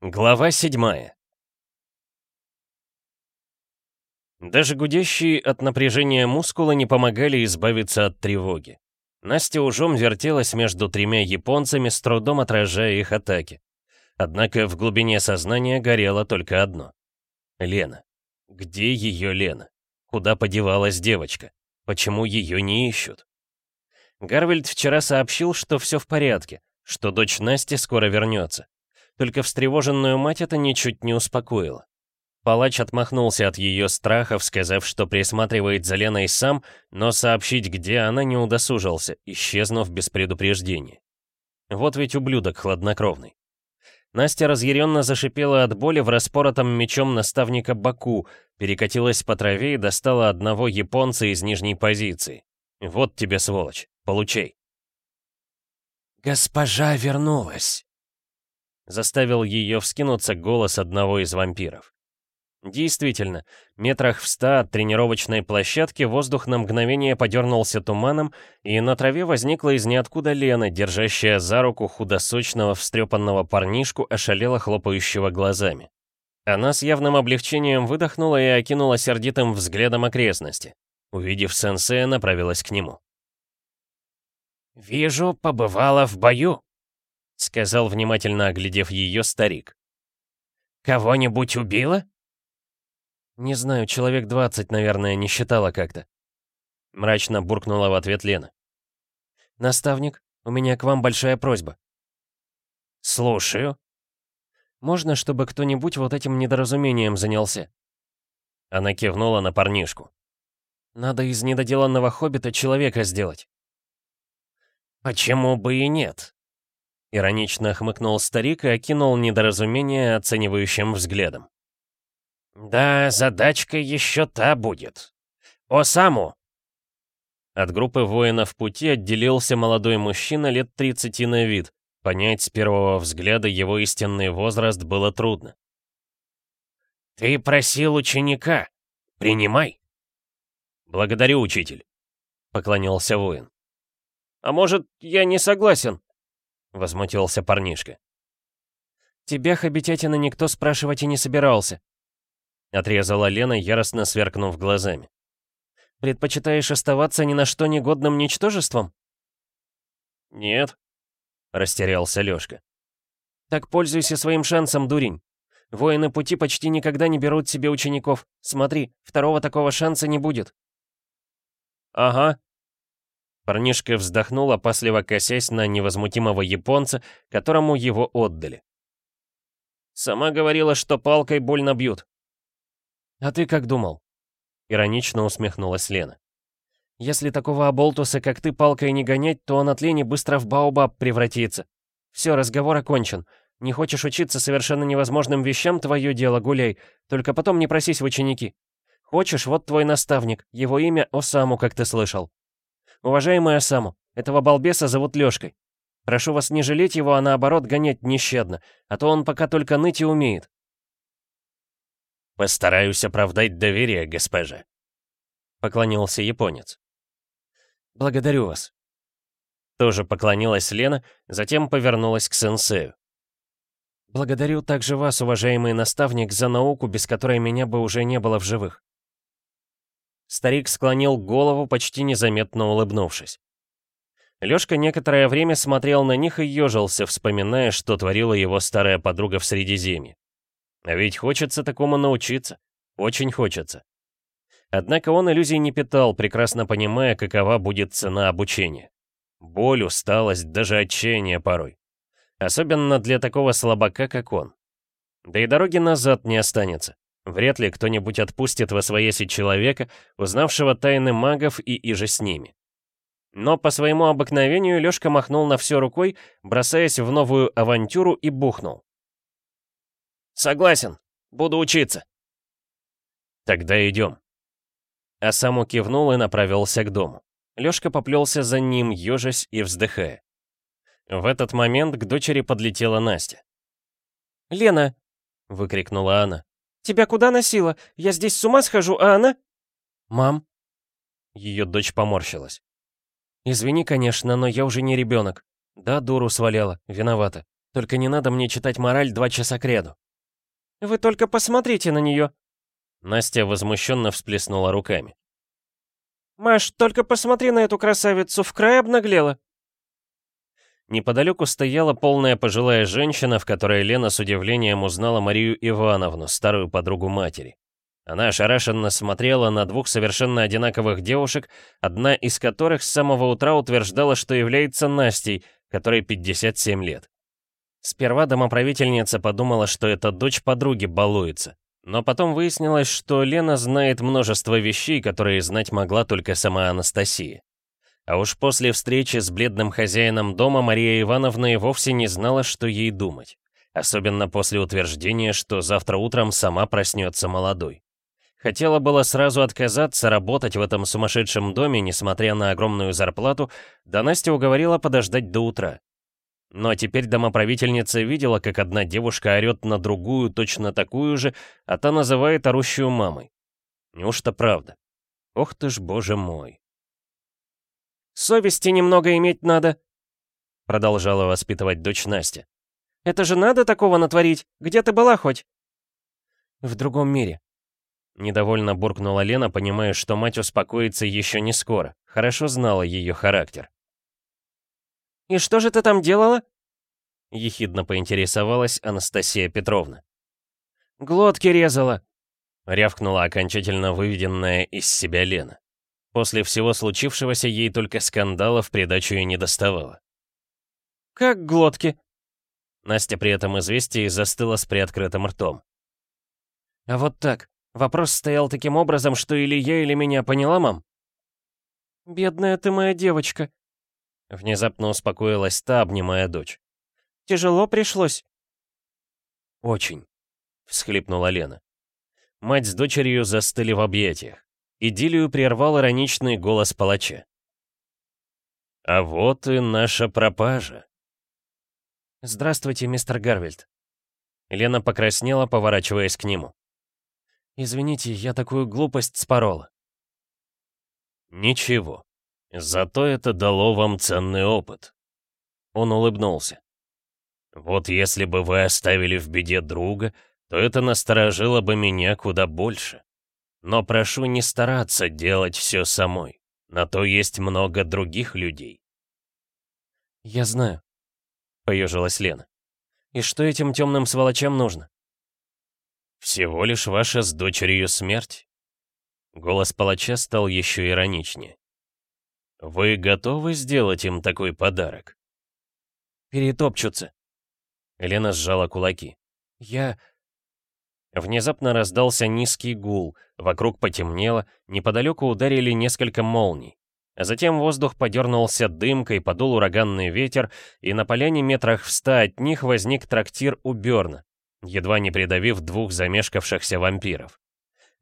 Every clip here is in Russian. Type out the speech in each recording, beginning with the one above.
Глава седьмая Даже гудящие от напряжения мускулы не помогали избавиться от тревоги. Настя ужом вертелась между тремя японцами, с трудом отражая их атаки. Однако в глубине сознания горело только одно. Лена. Где ее Лена? Куда подевалась девочка? Почему ее не ищут? Гарвельд вчера сообщил, что все в порядке, что дочь Насти скоро вернется. Только встревоженную мать это ничуть не успокоило. Палач отмахнулся от ее страхов, сказав, что присматривает за Леной сам, но сообщить, где она, не удосужился, исчезнув без предупреждения. Вот ведь ублюдок хладнокровный. Настя разъяренно зашипела от боли в распоротом мечом наставника Баку, перекатилась по траве и достала одного японца из нижней позиции. «Вот тебе, сволочь, получай». «Госпожа вернулась!» Заставил ее вскинуться голос одного из вампиров. Действительно, метрах в ста от тренировочной площадки воздух на мгновение подернулся туманом, и на траве возникла из ниоткуда Лена, держащая за руку худосочного встрепанного парнишку, ошалело хлопающего глазами. Она с явным облегчением выдохнула и окинула сердитым взглядом окрестности. Увидев сенсея, направилась к нему. «Вижу, побывала в бою», — сказал, внимательно оглядев ее старик. «Кого-нибудь убила?» «Не знаю, человек двадцать, наверное, не считала как-то». Мрачно буркнула в ответ Лена. «Наставник, у меня к вам большая просьба». «Слушаю». «Можно, чтобы кто-нибудь вот этим недоразумением занялся?» Она кивнула на парнишку. «Надо из недоделанного хоббита человека сделать». «Почему бы и нет?» Иронично хмыкнул старик и окинул недоразумение оценивающим взглядом. «Да, задачка еще та будет. Осаму!» От группы воинов пути отделился молодой мужчина лет 30 на вид. Понять с первого взгляда его истинный возраст было трудно. «Ты просил ученика. Принимай!» «Благодарю, учитель», — поклонился воин. «А может, я не согласен?» — возмутился парнишка. «Тебя, хоббитятина, никто спрашивать и не собирался», — отрезала Лена, яростно сверкнув глазами. «Предпочитаешь оставаться ни на что негодным ничтожеством?» «Нет», — растерялся Лёшка. «Так пользуйся своим шансом, дурень. Воины пути почти никогда не берут себе учеников. Смотри, второго такого шанса не будет». «Ага», Парнишка вздохнул, опасливо косясь на невозмутимого японца, которому его отдали. «Сама говорила, что палкой больно бьют». «А ты как думал?» Иронично усмехнулась Лена. «Если такого оболтуса, как ты, палкой не гонять, то он от лени быстро в баобаб превратится. Все, разговор окончен. Не хочешь учиться совершенно невозможным вещам, твое дело, гуляй. Только потом не просись в ученики. Хочешь, вот твой наставник. Его имя Осаму, как ты слышал. Уважаемый Осаму, этого балбеса зовут Лёшкой. Прошу вас не жалеть его, а наоборот гонять нещадно, а то он пока только ныть и умеет. «Постараюсь оправдать доверие, госпожа», — поклонился японец. «Благодарю вас». Тоже поклонилась Лена, затем повернулась к сенсею. «Благодарю также вас, уважаемый наставник, за науку, без которой меня бы уже не было в живых. Старик склонил голову, почти незаметно улыбнувшись. Лёшка некоторое время смотрел на них и ёжился, вспоминая, что творила его старая подруга в Средиземье. А ведь хочется такому научиться. Очень хочется. Однако он иллюзий не питал, прекрасно понимая, какова будет цена обучения. Боль, усталость, даже отчаяние порой. Особенно для такого слабака, как он. Да и дороги назад не останется. Вряд ли кто-нибудь отпустит во свояси человека, узнавшего тайны магов и иже с ними. Но по своему обыкновению Лёшка махнул на все рукой, бросаясь в новую авантюру и бухнул. «Согласен, буду учиться». «Тогда идем». А сам кивнул и направился к дому. Лёшка поплелся за ним, ежась и вздыхая. В этот момент к дочери подлетела Настя. «Лена!» — выкрикнула она. Тебя куда носила? Я здесь с ума схожу, а она...» «Мам?» Ее дочь поморщилась. «Извини, конечно, но я уже не ребенок. Да, дуру сваляла, виновата. Только не надо мне читать мораль два часа креду». «Вы только посмотрите на нее!» Настя возмущенно всплеснула руками. «Маш, только посмотри на эту красавицу, в край обнаглела!» Неподалеку стояла полная пожилая женщина, в которой Лена с удивлением узнала Марию Ивановну, старую подругу матери. Она ошарашенно смотрела на двух совершенно одинаковых девушек, одна из которых с самого утра утверждала, что является Настей, которой 57 лет. Сперва домоправительница подумала, что это дочь подруги балуется, но потом выяснилось, что Лена знает множество вещей, которые знать могла только сама Анастасия. А уж после встречи с бледным хозяином дома Мария Ивановна и вовсе не знала, что ей думать. Особенно после утверждения, что завтра утром сама проснется молодой. Хотела было сразу отказаться работать в этом сумасшедшем доме, несмотря на огромную зарплату, да Настя уговорила подождать до утра. Но теперь домоправительница видела, как одна девушка орёт на другую, точно такую же, а та называет орущую мамой. Неужто правда? Ох ты ж, боже мой. «Совести немного иметь надо», — продолжала воспитывать дочь Настя. «Это же надо такого натворить? Где ты была хоть?» «В другом мире», — недовольно буркнула Лена, понимая, что мать успокоится еще не скоро. Хорошо знала ее характер. «И что же ты там делала?» — ехидно поинтересовалась Анастасия Петровна. «Глотки резала», — рявкнула окончательно выведенная из себя Лена. После всего случившегося ей только скандалов придачу и не доставало. «Как глотки?» Настя при этом известии застыла с приоткрытым ртом. «А вот так. Вопрос стоял таким образом, что или я, или меня поняла, мам?» «Бедная ты моя девочка», — внезапно успокоилась та, обнимая дочь. «Тяжело пришлось?» «Очень», — всхлипнула Лена. Мать с дочерью застыли в объятиях. Идиллию прервал ироничный голос палача. «А вот и наша пропажа». «Здравствуйте, мистер Гарвельд». Лена покраснела, поворачиваясь к нему. «Извините, я такую глупость спорола». «Ничего. Зато это дало вам ценный опыт». Он улыбнулся. «Вот если бы вы оставили в беде друга, то это насторожило бы меня куда больше. Но прошу не стараться делать все самой. На то есть много других людей. «Я знаю», — поежилась Лена. «И что этим темным сволочам нужно?» «Всего лишь ваша с дочерью смерть». Голос палача стал еще ироничнее. «Вы готовы сделать им такой подарок?» «Перетопчутся». Лена сжала кулаки. «Я... Внезапно раздался низкий гул, вокруг потемнело, неподалеку ударили несколько молний. А затем воздух подернулся дымкой, подул ураганный ветер, и на поляне метрах в ста от них возник трактир у Бёрна, едва не придавив двух замешкавшихся вампиров.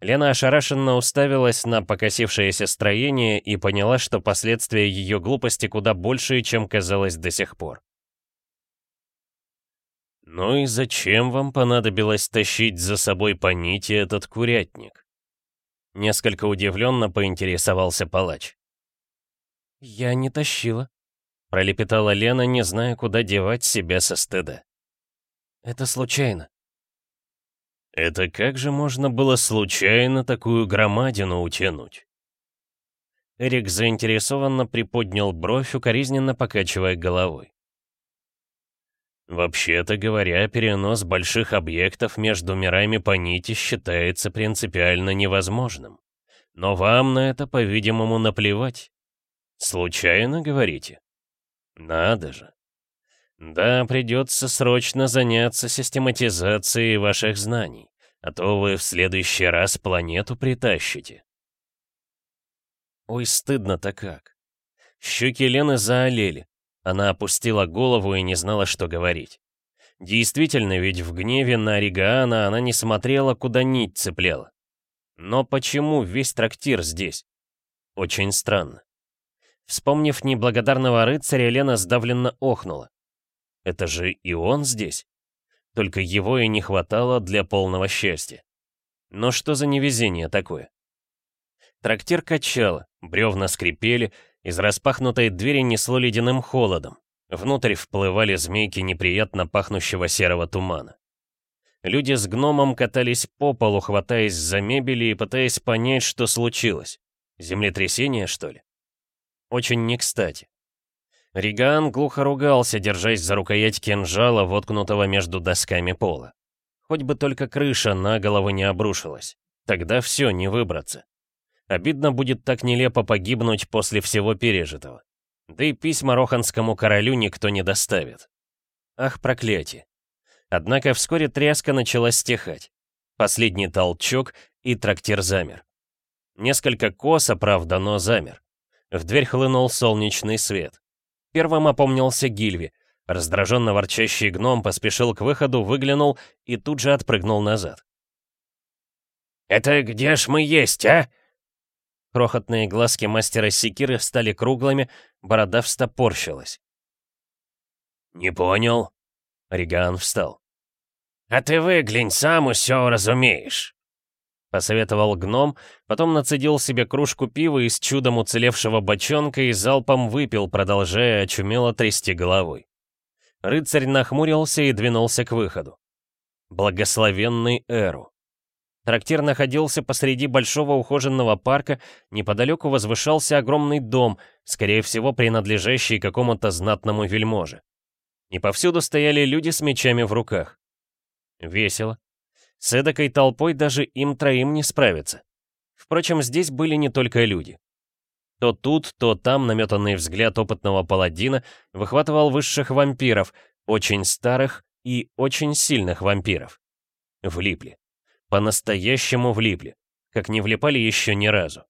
Лена ошарашенно уставилась на покосившееся строение и поняла, что последствия ее глупости куда большие, чем казалось до сих пор. «Ну и зачем вам понадобилось тащить за собой по нити этот курятник?» Несколько удивленно поинтересовался палач. «Я не тащила», — пролепетала Лена, не зная, куда девать себя со стыда. «Это случайно». «Это как же можно было случайно такую громадину утянуть?» Эрик заинтересованно приподнял бровь, укоризненно покачивая головой. Вообще-то говоря, перенос больших объектов между мирами по нити считается принципиально невозможным. Но вам на это, по-видимому, наплевать. Случайно, говорите? Надо же. Да, придется срочно заняться систематизацией ваших знаний, а то вы в следующий раз планету притащите. Ой, стыдно-то как. Щеки Лены заолели. Она опустила голову и не знала, что говорить. Действительно, ведь в гневе на Ригаана она не смотрела, куда нить цепляла. Но почему весь трактир здесь? Очень странно. Вспомнив неблагодарного рыцаря, Лена сдавленно охнула. Это же и он здесь. Только его и не хватало для полного счастья. Но что за невезение такое? Трактир качало, бревна скрипели, из распахнутой двери несло ледяным холодом. Внутрь вплывали змейки неприятно пахнущего серого тумана. Люди с гномом катались по полу, хватаясь за мебели и пытаясь понять, что случилось. Землетрясение, что ли? Очень не кстати. Риган глухо ругался, держась за рукоять кинжала, воткнутого между досками пола. Хоть бы только крыша на голову не обрушилась. Тогда все, не выбраться. Обидно будет так нелепо погибнуть после всего пережитого. Да и письма Роханскому королю никто не доставит. Ах, проклятие. Однако вскоре тряска начала стихать. Последний толчок, и трактир замер. Несколько косо, правда, но замер. В дверь хлынул солнечный свет. Первым опомнился Гильви. Раздраженно ворчащий гном поспешил к выходу, выглянул и тут же отпрыгнул назад. «Это где ж мы есть, а?» Крохотные глазки мастера секиры стали круглыми, борода встопорщилась. «Не понял?» Риган встал. «А ты выглянь, сам все разумеешь», — посоветовал гном, потом нацедил себе кружку пива из чудом уцелевшего бочонка и залпом выпил, продолжая очумело трясти головой. Рыцарь нахмурился и двинулся к выходу. Благословенный Эру. Трактир находился посреди большого ухоженного парка, неподалеку возвышался огромный дом, скорее всего, принадлежащий какому-то знатному вельможе. И повсюду стояли люди с мечами в руках. Весело. С эдакой толпой даже им троим не справиться. Впрочем, здесь были не только люди. То тут, то там наметанный взгляд опытного паладина выхватывал высших вампиров, очень старых и очень сильных вампиров. Влипли. По-настоящему влипли, как не влипали еще ни разу.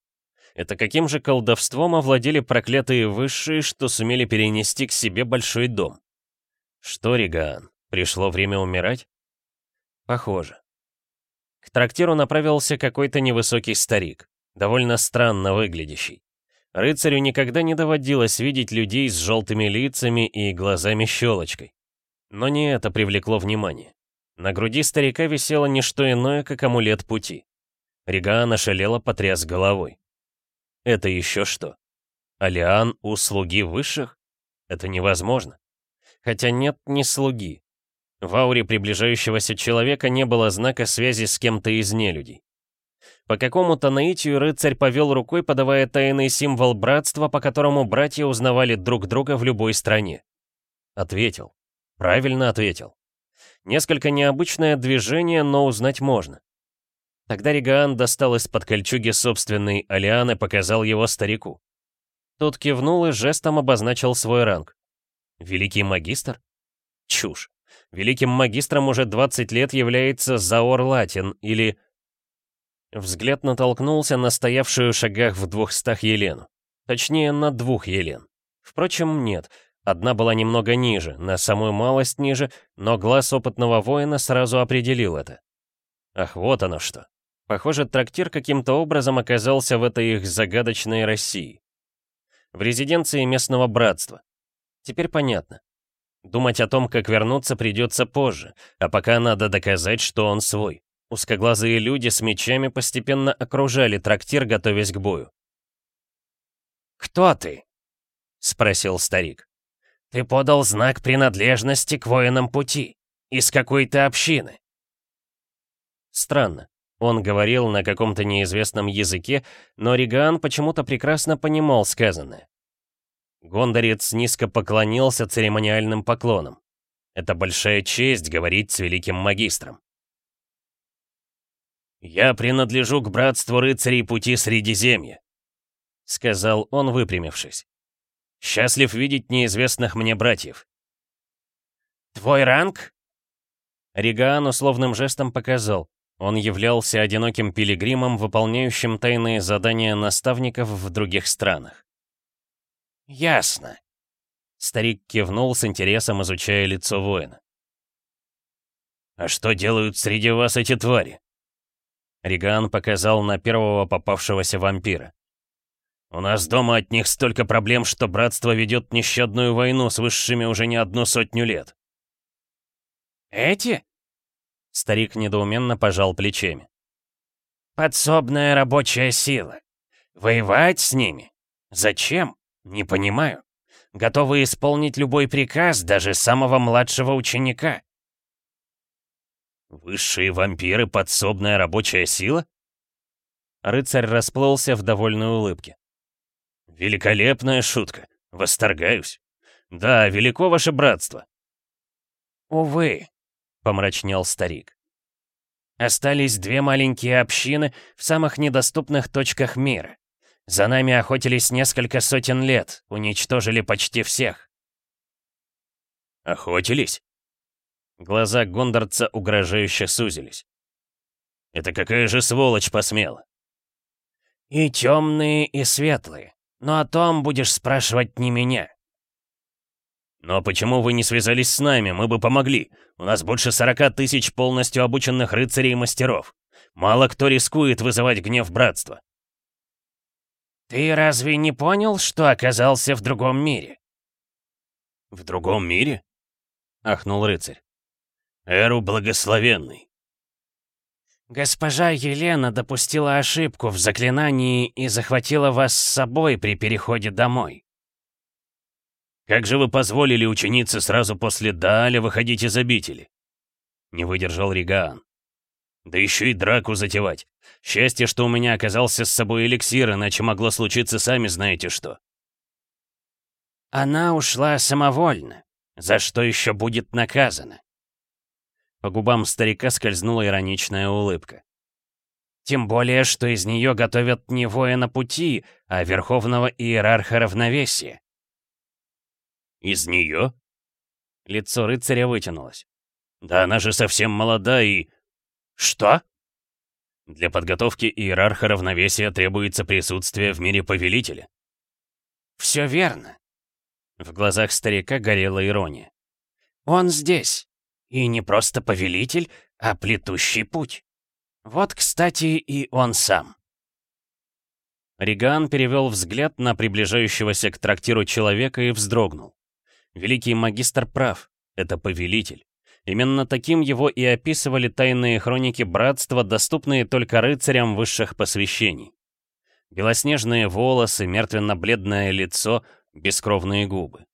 Это каким же колдовством овладели проклятые высшие, что сумели перенести к себе большой дом? Что, Ригаан, пришло время умирать? Похоже. К трактиру направился какой-то невысокий старик, довольно странно выглядящий. Рыцарю никогда не доводилось видеть людей с желтыми лицами и глазами-щелочкой. Но не это привлекло внимание. На груди старика висело не что иное, как амулет пути. Ригаан ошалело потряс головой. Это еще что? Алиан у слуги высших? Это невозможно. Хотя нет ни слуги. В ауре приближающегося человека не было знака связи с кем-то из нелюдей. По какому-то наитию рыцарь повел рукой, подавая тайный символ братства, по которому братья узнавали друг друга в любой стране. Ответил. Правильно ответил. Несколько необычное движение, но узнать можно. Тогда Ригаан достал из-под кольчуги собственный Алиан и показал его старику. Тот кивнул и жестом обозначил свой ранг. Великий магистр? Чушь. Великим магистром уже 20 лет является Заор Латин или... Взгляд натолкнулся на стоявшую шагах в двухстах Елену. Точнее, на двух Елен. Впрочем, нет, Одна была немного ниже, на самую малость ниже, но глаз опытного воина сразу определил это. Ах, вот оно что. Похоже, трактир каким-то образом оказался в этой их загадочной России. В резиденции местного братства. Теперь понятно. Думать о том, как вернуться, придется позже, а пока надо доказать, что он свой. Узкоглазые люди с мечами постепенно окружали трактир, готовясь к бою. «Кто ты?» — спросил старик. Ты подал знак принадлежности к воинам пути. Из какой то общины? Странно. Он говорил на каком-то неизвестном языке, но Риган почему-то прекрасно понимал сказанное. Гондорец низко поклонился церемониальным поклоном. Это большая честь говорить с великим магистром. «Я принадлежу к братству рыцарей пути Средиземья», — сказал он, выпрямившись. Счастлив видеть неизвестных мне братьев. Твой ранг? Ригаан условным жестом показал. Он являлся одиноким пилигримом, выполняющим тайные задания наставников в других странах. «Ясно», — старик кивнул с интересом, изучая лицо воина. «А что делают среди вас эти твари?» Риган показал на первого попавшегося вампира. У нас дома от них столько проблем, что братство ведет нещадную войну с высшими уже не одну сотню лет. Эти? Старик недоуменно пожал плечами. Подсобная рабочая сила. Воевать с ними? Зачем? Не понимаю. готовы исполнить любой приказ, даже самого младшего ученика». «Высшие вампиры — подсобная рабочая сила?» Рыцарь расплылся в довольной улыбке. «Великолепная шутка. Восторгаюсь. Да, велико ваше братство». «Увы», — помрачнел старик. «Остались две маленькие общины в самых недоступных точках мира. За нами охотились несколько сотен лет, уничтожили почти всех». «Охотились?» Глаза гондорца угрожающе сузились. «Это какая же сволочь посмела?» «И темные, и светлые. Но о том будешь спрашивать не меня». «Но почему вы не связались с нами? Мы бы помогли. У нас больше сорока тысяч полностью обученных рыцарей и мастеров. Мало кто рискует вызывать гнев братства». «Ты разве не понял, что оказался в другом мире?» «В другом мире?» — ахнул рыцарь. «Эру благословенный». «Госпожа Елена допустила ошибку в заклинании и захватила вас с собой при переходе домой». «Как же вы позволили ученице сразу после Дааля выходить из обители?» Не выдержал Ригаан. «Да еще и драку затевать. Счастье, что у меня оказался с собой эликсир, иначе могло случиться сами знаете что». «Она ушла самовольно, за что еще будет наказана?» По губам старика скользнула ироничная улыбка. «Тем более, что из нее готовят не воина пути, а верховного иерарха равновесия». «Из нее?» Лицо рыцаря вытянулось. «Да она же совсем молода и...» «Что?» «Для подготовки иерарха равновесия требуется присутствие в мире повелителя». «Все верно». В глазах старика горела ирония. «Он здесь. И не просто повелитель, а плетущий путь. Вот, кстати, и он сам». Риган перевел взгляд на приближающегося к трактиру человека и вздрогнул. Великий магистр прав, это повелитель. Именно таким его и описывали тайные хроники братства, доступные только рыцарям высших посвящений. Белоснежные волосы, мертвенно-бледное лицо, бескровные губы.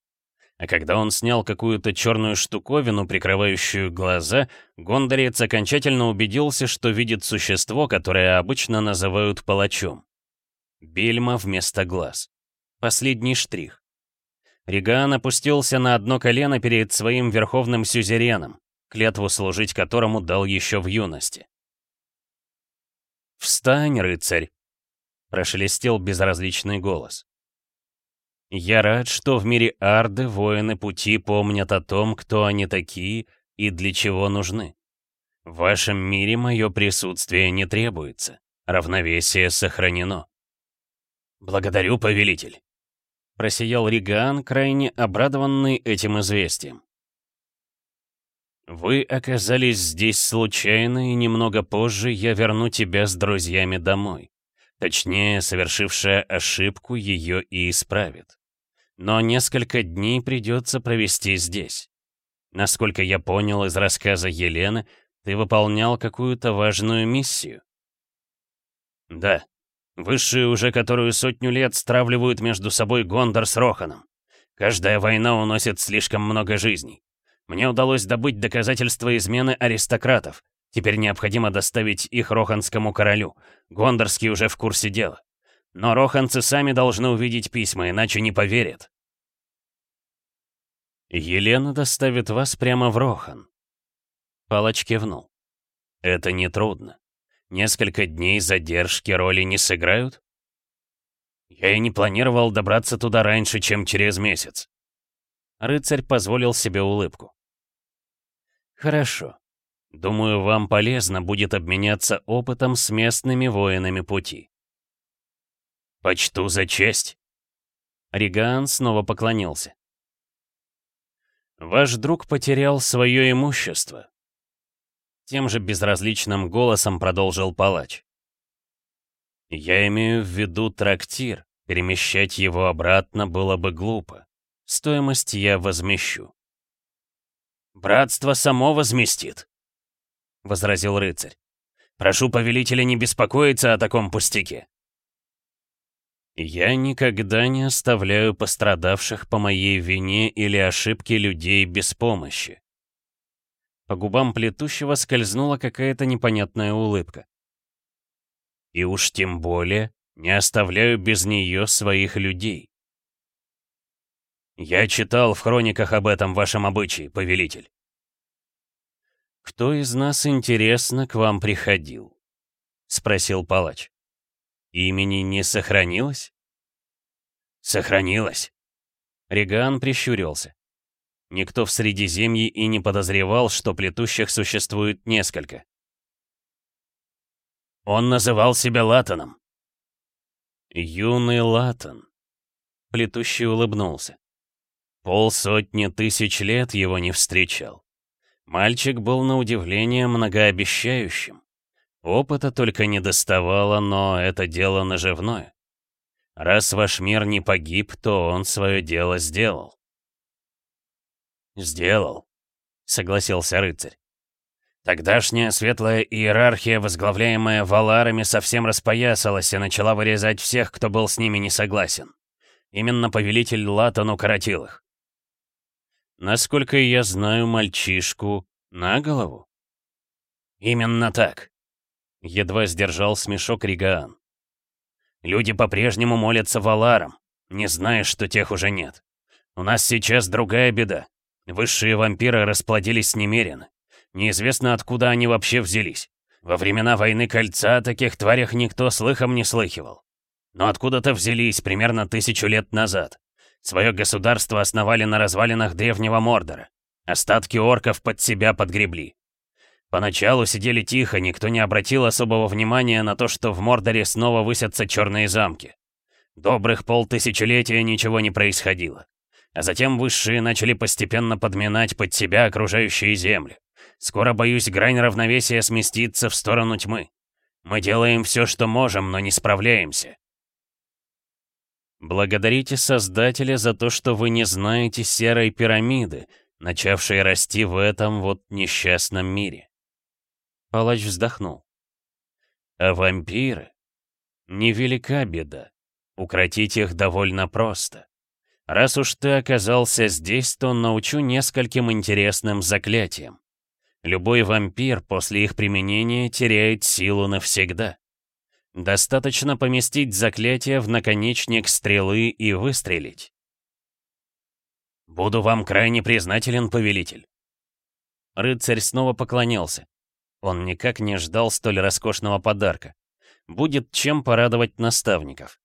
А когда он снял какую-то черную штуковину, прикрывающую глаза, Гондорец окончательно убедился, что видит существо, которое обычно называют палачом. Бельма вместо глаз. Последний штрих. Риган опустился на одно колено перед своим верховным сюзереном, клятву служить которому дал еще в юности. «Встань, рыцарь!» — прошелестел безразличный голос. «Я рад, что в мире Арды воины пути помнят о том, кто они такие и для чего нужны. В вашем мире мое присутствие не требуется, равновесие сохранено». «Благодарю, повелитель!» Просиял Риган, крайне обрадованный этим известием. «Вы оказались здесь случайно, и немного позже я верну тебя с друзьями домой. Точнее, совершившая ошибку ее и исправит. Но несколько дней придется провести здесь. Насколько я понял из рассказа Елены, ты выполнял какую-то важную миссию». «Да», Высшие уже которую сотню лет стравливают между собой Гондор с Роханом. Каждая война уносит слишком много жизней. Мне удалось добыть доказательства измены аристократов. Теперь необходимо доставить их Роханскому королю. Гондорский уже в курсе дела. Но роханцы сами должны увидеть письма, иначе не поверят. «Елена доставит вас прямо в Рохан». Палач кивнул. «Это нетрудно. Несколько дней задержки роли не сыграют? Я и не планировал добраться туда раньше, чем через месяц. Рыцарь позволил себе улыбку. Хорошо. Думаю, вам полезно будет обменяться опытом с местными воинами пути. Почту за честь. Риган снова поклонился. Ваш друг потерял свое имущество. Тем же безразличным голосом продолжил палач. «Я имею в виду трактир. Перемещать его обратно было бы глупо. Стоимость я возмещу». «Братство само возместит», — возразил рыцарь. «Прошу повелителя не беспокоиться о таком пустяке». Я никогда не оставляю пострадавших по моей вине или ошибке людей без помощи. По губам плетущего скользнула какая-то непонятная улыбка. И уж тем более не оставляю без нее своих людей. Я читал в хрониках об этом вашем обычае, повелитель. «Кто из нас, интересно, к вам приходил?» — спросил палач. «Имени не сохранилось?» «Сохранилось!» Реган прищурился. Никто в Средиземье и не подозревал, что плетущих существует несколько. Он называл себя Латаном. Юный Латан. Плетущий улыбнулся. Полсотни тысяч лет его не встречал. Мальчик был на удивление многообещающим. Опыта только не доставало, но это дело наживное. Раз ваш мир не погиб, то он свое дело сделал. «Сделал», — согласился рыцарь. Тогдашняя светлая иерархия, возглавляемая валарами, совсем распоясалась и начала вырезать всех, кто был с ними не согласен. Именно повелитель Латан укоротил их. Насколько я знаю мальчишку, на голову? Именно так. Едва сдержал смешок Ригаан. Люди по-прежнему молятся Валарам, не зная, что тех уже нет. У нас сейчас другая беда. Высшие вампиры расплодились немерено. Неизвестно, откуда они вообще взялись. Во времена войны Кольца о таких тварях никто слыхом не слыхивал. Но откуда-то взялись примерно тысячу лет назад. Свое государство основали на развалинах древнего Мордора. Остатки орков под себя подгребли. Поначалу сидели тихо, никто не обратил особого внимания на то, что в Мордоре снова высятся черные замки. Добрых полтысячелетия ничего не происходило. А затем высшие начали постепенно подминать под себя окружающие земли. Скоро, боюсь, грань равновесия сместится в сторону тьмы. Мы делаем все, что можем, но не справляемся. Благодарите Создателя за то, что вы не знаете серой пирамиды, начавшей расти в этом вот несчастном мире. Палач вздохнул. А вампиры? Невелика беда. Укротить их довольно просто. Раз уж ты оказался здесь, то научу нескольким интересным заклятиям. Любой вампир после их применения теряет силу навсегда. Достаточно поместить заклятие в наконечник стрелы и выстрелить. «Буду вам крайне признателен, повелитель». Рыцарь снова поклонился. Он никак не ждал столь роскошного подарка. Будет чем порадовать наставников.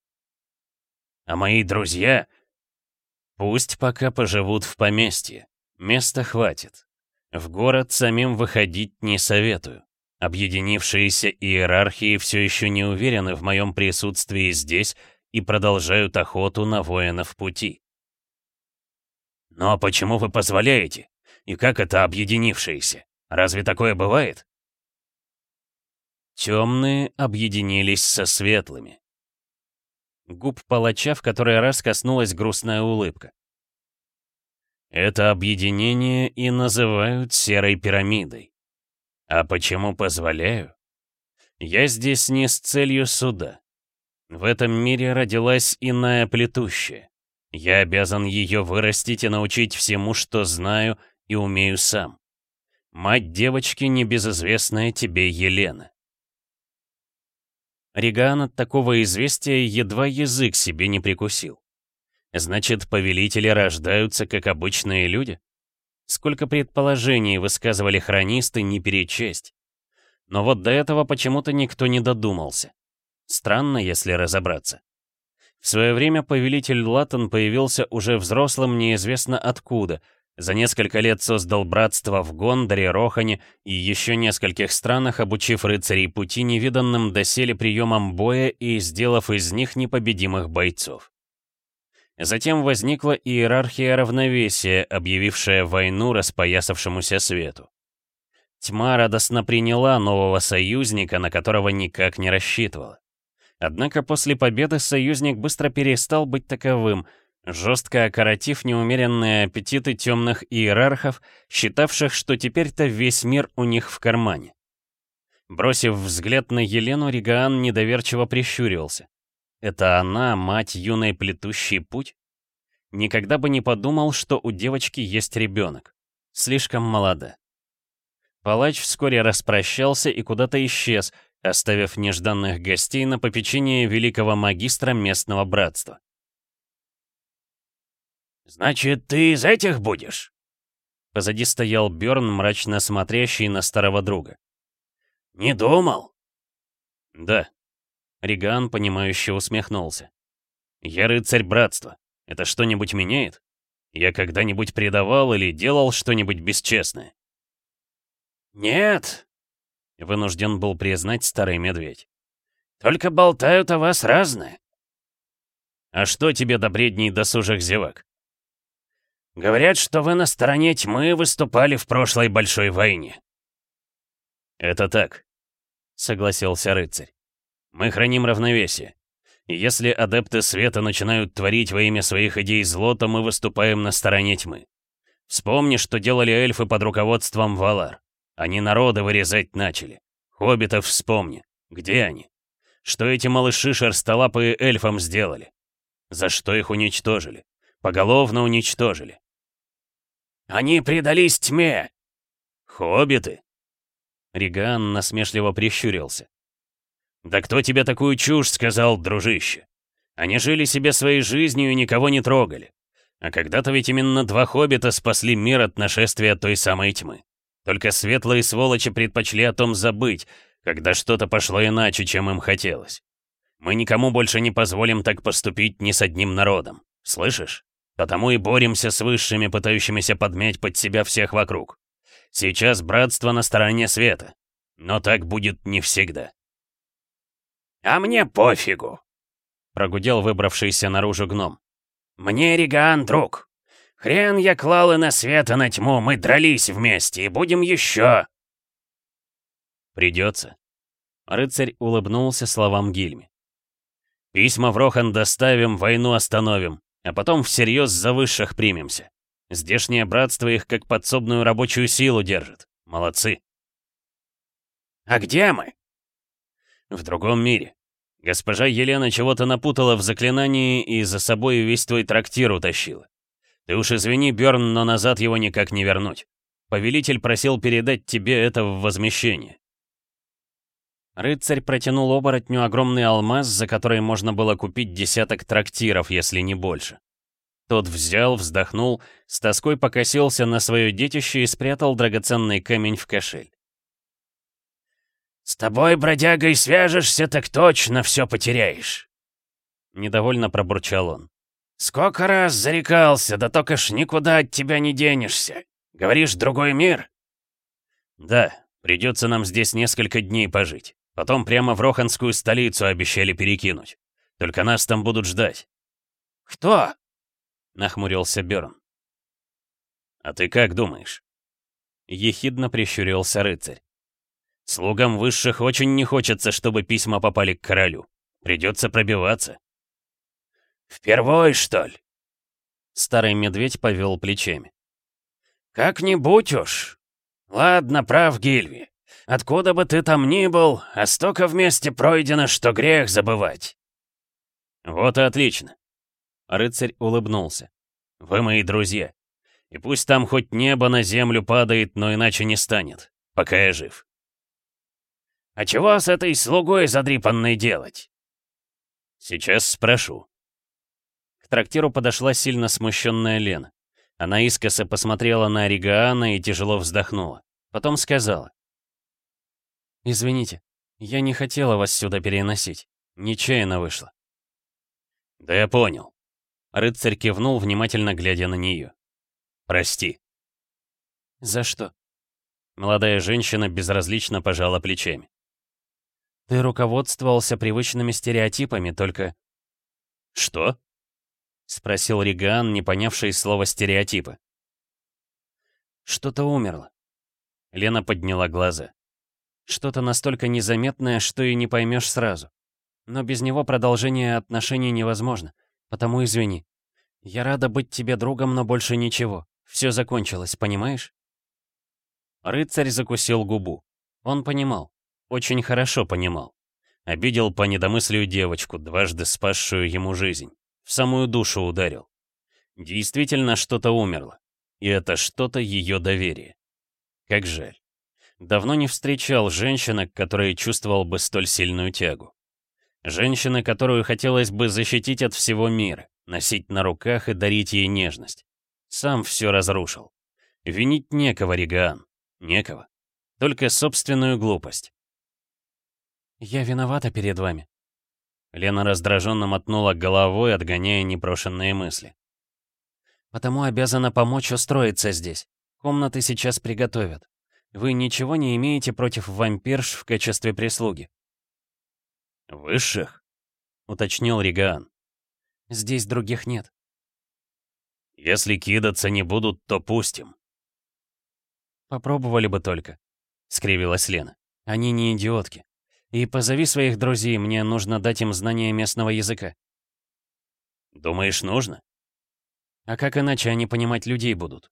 «А мои друзья...» Пусть пока поживут в поместье. Места хватит. В город самим выходить не советую. Объединившиеся иерархии все еще не уверены в моем присутствии здесь и продолжают охоту на воинов пути. Но почему вы позволяете? И как это объединившиеся? Разве такое бывает? Темные объединились со светлыми. Губ палача в который раз коснулась грустная улыбка. Это объединение и называют серой пирамидой. А почему позволяю? Я здесь не с целью суда. В этом мире родилась иная плетущая. Я обязан ее вырастить и научить всему, что знаю и умею сам. Мать девочки небезызвестная тебе Елена. Реган от такого известия едва язык себе не прикусил. Значит, повелители рождаются как обычные люди? Сколько предположений высказывали хронисты, не перечесть. Но вот до этого почему-то никто не додумался. Странно, если разобраться. В свое время повелитель Латан появился уже взрослым неизвестно откуда — за несколько лет создал братство в Гондоре, Рохане и еще нескольких странах, обучив рыцарей пути невиданным доселе приемам боя и сделав из них непобедимых бойцов. Затем возникла иерархия равновесия, объявившая войну распоясавшемуся свету. Тьма радостно приняла нового союзника, на которого никак не рассчитывала. Однако после победы союзник быстро перестал быть таковым — жестко окоротив неумеренные аппетиты темных иерархов, считавших, что теперь-то весь мир у них в кармане. Бросив взгляд на Елену, Ригаан недоверчиво прищурился. Это она, мать юной плетущий путь? Никогда бы не подумал, что у девочки есть ребенок. Слишком молода. Палач вскоре распрощался и куда-то исчез, оставив нежданных гостей на попечение великого магистра местного братства. «Значит, ты из этих будешь?» Позади стоял Бёрн, мрачно смотрящий на старого друга. «Не думал?» «Да». Риган, понимающе усмехнулся. «Я рыцарь братства. Это что-нибудь меняет? Я когда-нибудь предавал или делал что-нибудь бесчестное?» «Нет», — вынужден был признать старый медведь. «Только болтают о вас разное». «А что тебе до бредней досужих зевак?» «Говорят, что вы на стороне тьмы выступали в прошлой большой войне». «Это так», — согласился рыцарь. «Мы храним равновесие. Если адепты света начинают творить во имя своих идей зло, то мы выступаем на стороне тьмы. Вспомни, что делали эльфы под руководством Валар. Они народы вырезать начали. Хоббитов вспомни. Где они? Что эти малыши шерстолапые эльфам сделали? За что их уничтожили? Поголовно уничтожили. Они предались тьме. Хоббиты? Риган насмешливо прищурился. «Да кто тебе такую чушь сказал, дружище? Они жили себе своей жизнью и никого не трогали. А когда-то ведь именно два хоббита спасли мир от нашествия той самой тьмы. Только светлые сволочи предпочли о том забыть, когда что-то пошло иначе, чем им хотелось. Мы никому больше не позволим так поступить ни с одним народом. Слышишь? Потому и боремся с высшими, пытающимися подмять под себя всех вокруг. Сейчас братство на стороне света. Но так будет не всегда. «А мне пофигу», — прогудел выбравшийся наружу гном. «Мне Риган друг. Хрен я клал и на свет, и на тьму, мы дрались вместе и будем еще!» «Придется». Рыцарь улыбнулся словам Гильми. «Письма в Рохан доставим, войну остановим, а потом всерьез за высших примемся. Здешнее братство их как подсобную рабочую силу держит. Молодцы». «А где мы?» «В другом мире. Госпожа Елена чего-то напутала в заклинании и за собой весь твой трактир утащила. Ты уж извини, Бёрн, но назад его никак не вернуть. Повелитель просил передать тебе это в возмещение. Рыцарь протянул оборотню огромный алмаз, за который можно было купить десяток трактиров, если не больше. Тот взял, вздохнул, с тоской покосился на свое детище и спрятал драгоценный камень в кошель. «С тобой, бродягой, свяжешься, так точно все потеряешь!» Недовольно пробурчал он. «Сколько раз зарекался, да только ж никуда от тебя не денешься. Говоришь, другой мир?» «Да, придется нам здесь несколько дней пожить. Потом прямо в Роханскую столицу обещали перекинуть. Только нас там будут ждать». «Кто?» — нахмурился Берн. «А ты как думаешь?» Ехидно прищурился рыцарь. «Слугам высших очень не хочется, чтобы письма попали к королю. Придется пробиваться». «Впервой, что ли?» Старый медведь повел плечами. «Как-нибудь уж. Ладно, прав, Гильви. Откуда бы ты там ни был, а столько вместе пройдено, что грех забывать». «Вот и отлично». Рыцарь улыбнулся. «Вы мои друзья. И пусть там хоть небо на землю падает, но иначе не станет, пока я жив». «А чего с этой слугой задрипанной делать?» «Сейчас спрошу», к трактиру подошла сильно смущенная Лена. Она искоса посмотрела на Оригаана и тяжело вздохнула. Потом сказала. «Извините, я не хотела вас сюда переносить. Нечаянно вышло». «Да я понял». Рыцарь кивнул, внимательно глядя на нее. «Прости». «За что?» Молодая женщина безразлично пожала плечами. «Ты руководствовался привычными стереотипами, только...» «Что?» — спросил Риган, не понявший слова стереотипы. «Что-то умерло». Лена подняла глаза. «Что-то настолько незаметное, что и не поймешь сразу. Но без него продолжение отношений невозможно, потому извини. Я рада быть тебе другом, но больше ничего. Все закончилось, понимаешь?» Рыцарь закусил губу. Он понимал. Очень хорошо понимал. Обидел по недомыслию девочку, дважды спасшую ему жизнь. В самую душу ударил. Действительно что-то умерло. И это что-то ее доверие. Как жаль. Давно не встречал женщины, которой чувствовал бы столь сильную тягу. Женщины, которую хотелось бы защитить от всего мира, носить на руках и дарить ей нежность. Сам все разрушил. Винить некого, Ригаан. Некого. Только собственную глупость. «Я виновата перед вами». Лена раздраженно мотнула головой, отгоняя непрошенные мысли. «Потому обязана помочь устроиться здесь. Комнаты сейчас приготовят. Вы ничего не имеете против вампирш в качестве прислуги?» «Высших?» — уточнил Ригаан. «Здесь других нет». «Если кидаться не будут, то пустим». «Попробовали бы только», — скривилась Лена. «Они не идиотки. И позови своих друзей, мне нужно дать им знание местного языка». «Думаешь, нужно?» «А как иначе они понимать людей будут?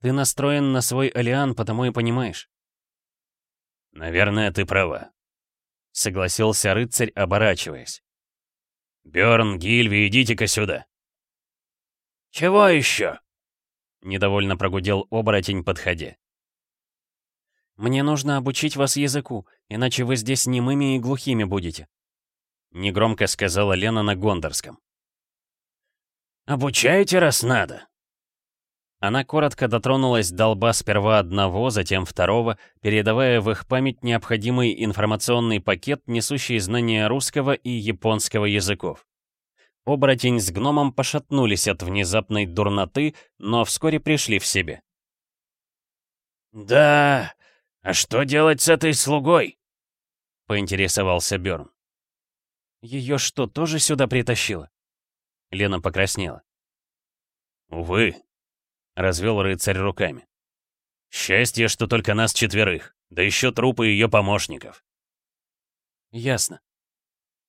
Ты настроен на свой алиан, потому и понимаешь». «Наверное, ты права», — согласился рыцарь, оборачиваясь. «Бёрн, Гильви, идите-ка сюда». «Чего еще?» — недовольно прогудел оборотень, подходя. «Мне нужно обучить вас языку, иначе вы здесь немыми и глухими будете», — негромко сказала Лена на гондорском. «Обучайте, раз надо». Она коротко дотронулась до лба сперва одного, затем второго, передавая в их память необходимый информационный пакет, несущий знания русского и японского языков. Оборотень с гномом пошатнулись от внезапной дурноты, но вскоре пришли в себе. «Да, а что делать с этой слугой?» — поинтересовался Бёрн. «Ее что, тоже сюда притащила?» Лена покраснела. «Увы», — развел рыцарь руками. «Счастье, что только нас четверых, да еще трупы ее помощников». «Ясно».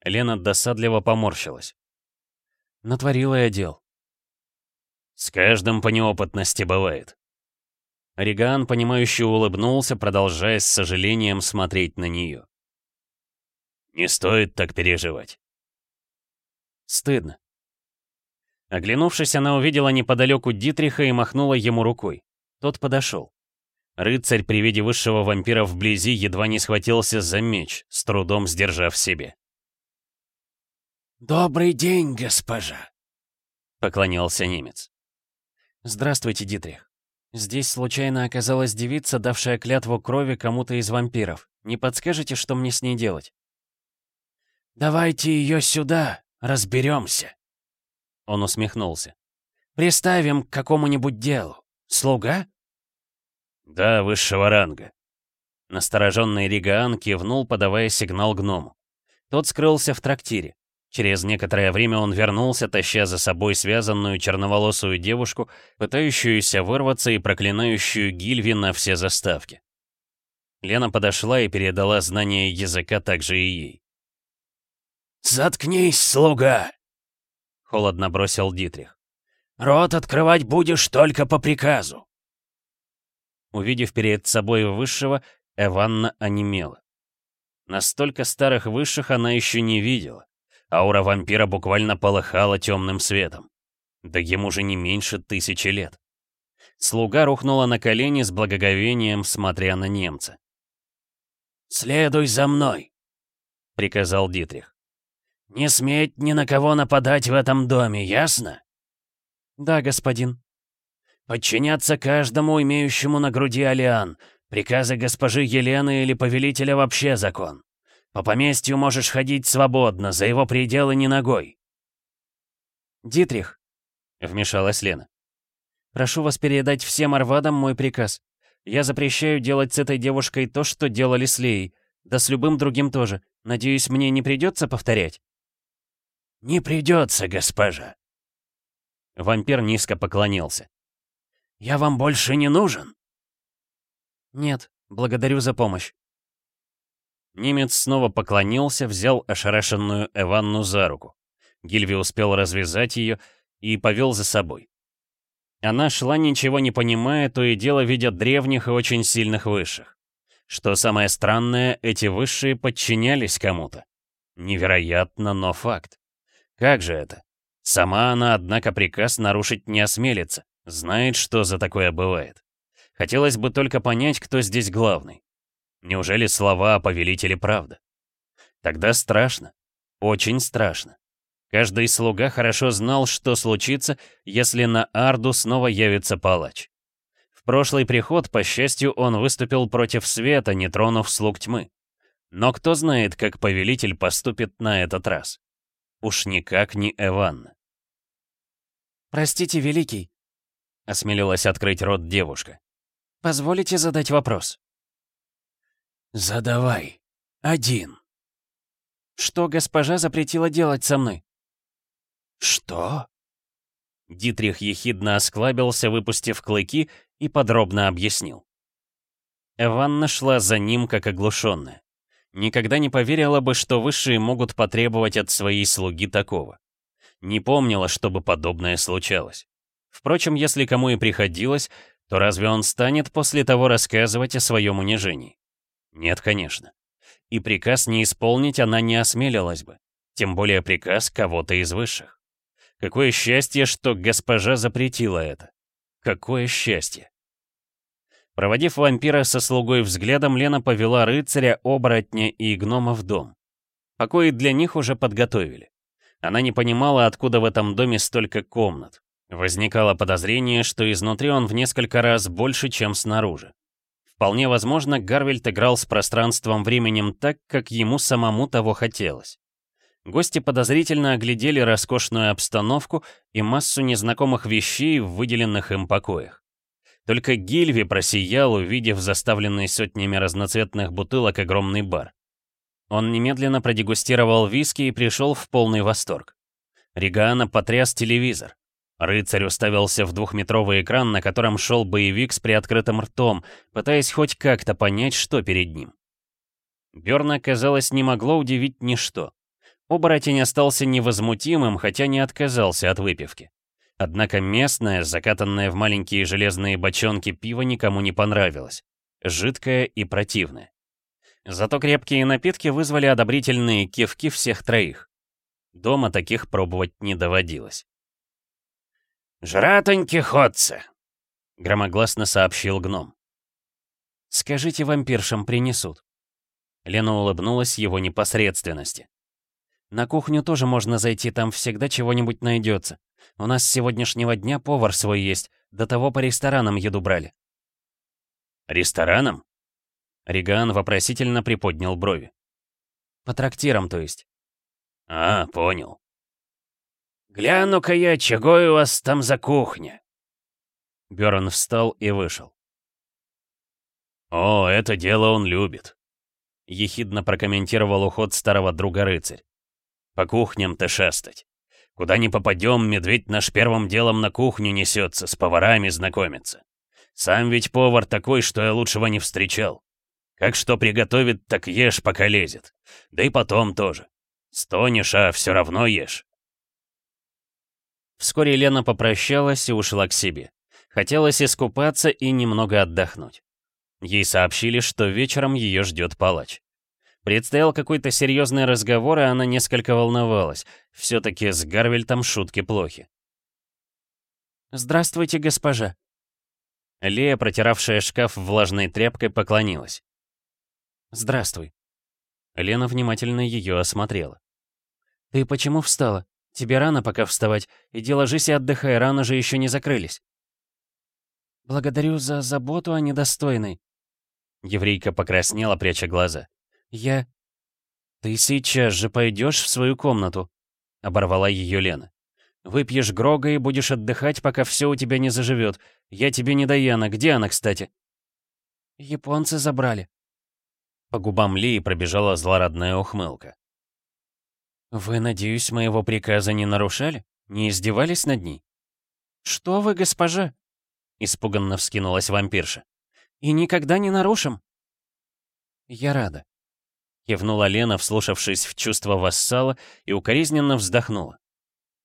Лена досадливо поморщилась. «Натворила я дел». «С каждым по неопытности бывает». Риган, понимающе улыбнулся, продолжая с сожалением смотреть на нее. «Не стоит так переживать». «Стыдно». Оглянувшись, она увидела неподалеку Дитриха и махнула ему рукой. Тот подошел. Рыцарь при виде высшего вампира вблизи едва не схватился за меч, с трудом сдержав себе. «Добрый день, госпожа!» — поклонился немец. «Здравствуйте, Дитрих. Здесь случайно оказалась девица, давшая клятву крови кому-то из вампиров. Не подскажете, что мне с ней делать?» «Давайте ее сюда, разберемся!» Он усмехнулся. «Приставим к какому-нибудь делу. Слуга?» «Да, высшего ранга». Настороженный Ригаан кивнул, подавая сигнал гному. Тот скрылся в трактире. Через некоторое время он вернулся, таща за собой связанную черноволосую девушку, пытающуюся вырваться и проклинающую Гильви на все заставки. Лена подошла и передала знание языка также и ей. «Заткнись, слуга!» — холодно бросил Дитрих. «Рот открывать будешь только по приказу!» Увидев перед собой высшего, Эванна онемела. Настолько старых высших она еще не видела. Аура вампира буквально полыхала темным светом. Да ему же не меньше тысячи лет. Слуга рухнула на колени с благоговением, смотря на немца. «Следуй за мной», — приказал Дитрих. «Не сметь ни на кого нападать в этом доме, ясно?» «Да, господин». «Подчиняться каждому, имеющему на груди Алиан. Приказы госпожи Елены или повелителя вообще закон. По поместью можешь ходить свободно, за его пределы не ногой. «Дитрих», — вмешалась Лена, — «прошу вас передать всем арвадам мой приказ. Я запрещаю делать с этой девушкой то, что делали с Леей, да с любым другим тоже. Надеюсь, мне не придется повторять?» «Не придется, госпожа». Вампир низко поклонился. «Я вам больше не нужен?» «Нет, благодарю за помощь». Немец снова поклонился, взял ошарашенную Эванну за руку. Гильви успел развязать ее и повел за собой. Она шла, ничего не понимая, то и дело видя древних и очень сильных высших. Что самое странное, эти высшие подчинялись кому-то. Невероятно, но факт. Как же это? Сама она, однако, приказ нарушить не осмелится, знает, что за такое бывает. Хотелось бы только понять, кто здесь главный. Неужели слова о повелителе правда? Тогда страшно. Очень страшно. Каждый слуга хорошо знал, что случится, если на Арду снова явится палач. В прошлый приход, по счастью, он выступил против света, не тронув слуг тьмы. Но кто знает, как повелитель поступит на этот раз? Уж никак не Эванна. «Простите, Великий», — осмелилась открыть рот девушка. «Позволите задать вопрос?» «Задавай. Один». «Что госпожа запретила делать со мной?» «Что?» Дитрих ехидно осклабился, выпустив клыки, и подробно объяснил. Эванна шла за ним, как оглушенная. Никогда не поверила бы, что высшие могут потребовать от своей слуги такого. Не помнила, чтобы подобное случалось. Впрочем, если кому и приходилось, то разве он станет после того рассказывать о своем унижении? Нет, конечно. И приказ не исполнить она не осмелилась бы. Тем более приказ кого-то из высших. Какое счастье, что госпожа запретила это. Какое счастье. Проводив вампира со слугой взглядом, Лена повела рыцаря, оборотня и гнома в дом. Покои для них уже подготовили. Она не понимала, откуда в этом доме столько комнат. Возникало подозрение, что изнутри он в несколько раз больше, чем снаружи. Вполне возможно, Гарвельд играл с пространством-временем так, как ему самому того хотелось. Гости подозрительно оглядели роскошную обстановку и массу незнакомых вещей в выделенных им покоях. Только Гильви просиял, увидев заставленный сотнями разноцветных бутылок огромный бар. Он немедленно продегустировал виски и пришел в полный восторг. Ригаана потряс телевизор. Рыцарь уставился в двухметровый экран, на котором шел боевик с приоткрытым ртом, пытаясь хоть как-то понять, что перед ним. Бёрна, казалось, не могло удивить ничто. Оборотень остался невозмутимым, хотя не отказался от выпивки. Однако местное, закатанное в маленькие железные бочонки пиво никому не понравилось. Жидкое и противное. Зато крепкие напитки вызвали одобрительные кивки всех троих. Дома таких пробовать не доводилось. «Жратоньки ходцы!» — громогласно сообщил гном. «Скажите вампиршам, принесут». Лена улыбнулась его непосредственности. «На кухню тоже можно зайти, там всегда чего-нибудь найдется. У нас с сегодняшнего дня повар свой есть, до того по ресторанам еду брали». «Ресторанам?» Риган вопросительно приподнял брови. «По трактирам, то есть». «А, понял». «Гляну-ка я, чего у вас там за кухня?» Бёрн встал и вышел. «О, это дело он любит», — ехидно прокомментировал уход старого друга рыцарь. «По кухням-то шастать. Куда ни попадем, медведь наш первым делом на кухню несется, с поварами знакомится. Сам ведь повар такой, что я лучшего не встречал. Как что приготовит, так ешь, пока лезет. Да и потом тоже. Стонешь, а все равно ешь. Вскоре Лена попрощалась и ушла к себе. Хотелось искупаться и немного отдохнуть. Ей сообщили, что вечером ее ждет палач. Предстоял какой-то серьезный разговор, и она несколько волновалась. Все-таки с Гарвельтом шутки плохи. «Здравствуйте, госпожа». Лея, протиравшая шкаф влажной тряпкой, поклонилась. «Здравствуй». Лена внимательно ее осмотрела. «Ты почему встала? Тебе рано пока вставать. Иди ложись и отдыхай, рано же еще не закрылись. Благодарю за заботу о недостойной. Еврейка покраснела, пряча глаза. Я... Ты сейчас же пойдешь в свою комнату, оборвала ее Лена. Выпьешь Грога и будешь отдыхать, пока все у тебя не заживет. Я тебе не Даяна. Где она, кстати? Японцы забрали. По губам Лии пробежала злорадная ухмылка. «Вы, надеюсь, моего приказа не нарушали? Не издевались над ней?» «Что вы, госпожа?» — испуганно вскинулась вампирша. «И никогда не нарушим?» «Я рада», — кивнула Лена, вслушавшись в чувство вассала, и укоризненно вздохнула.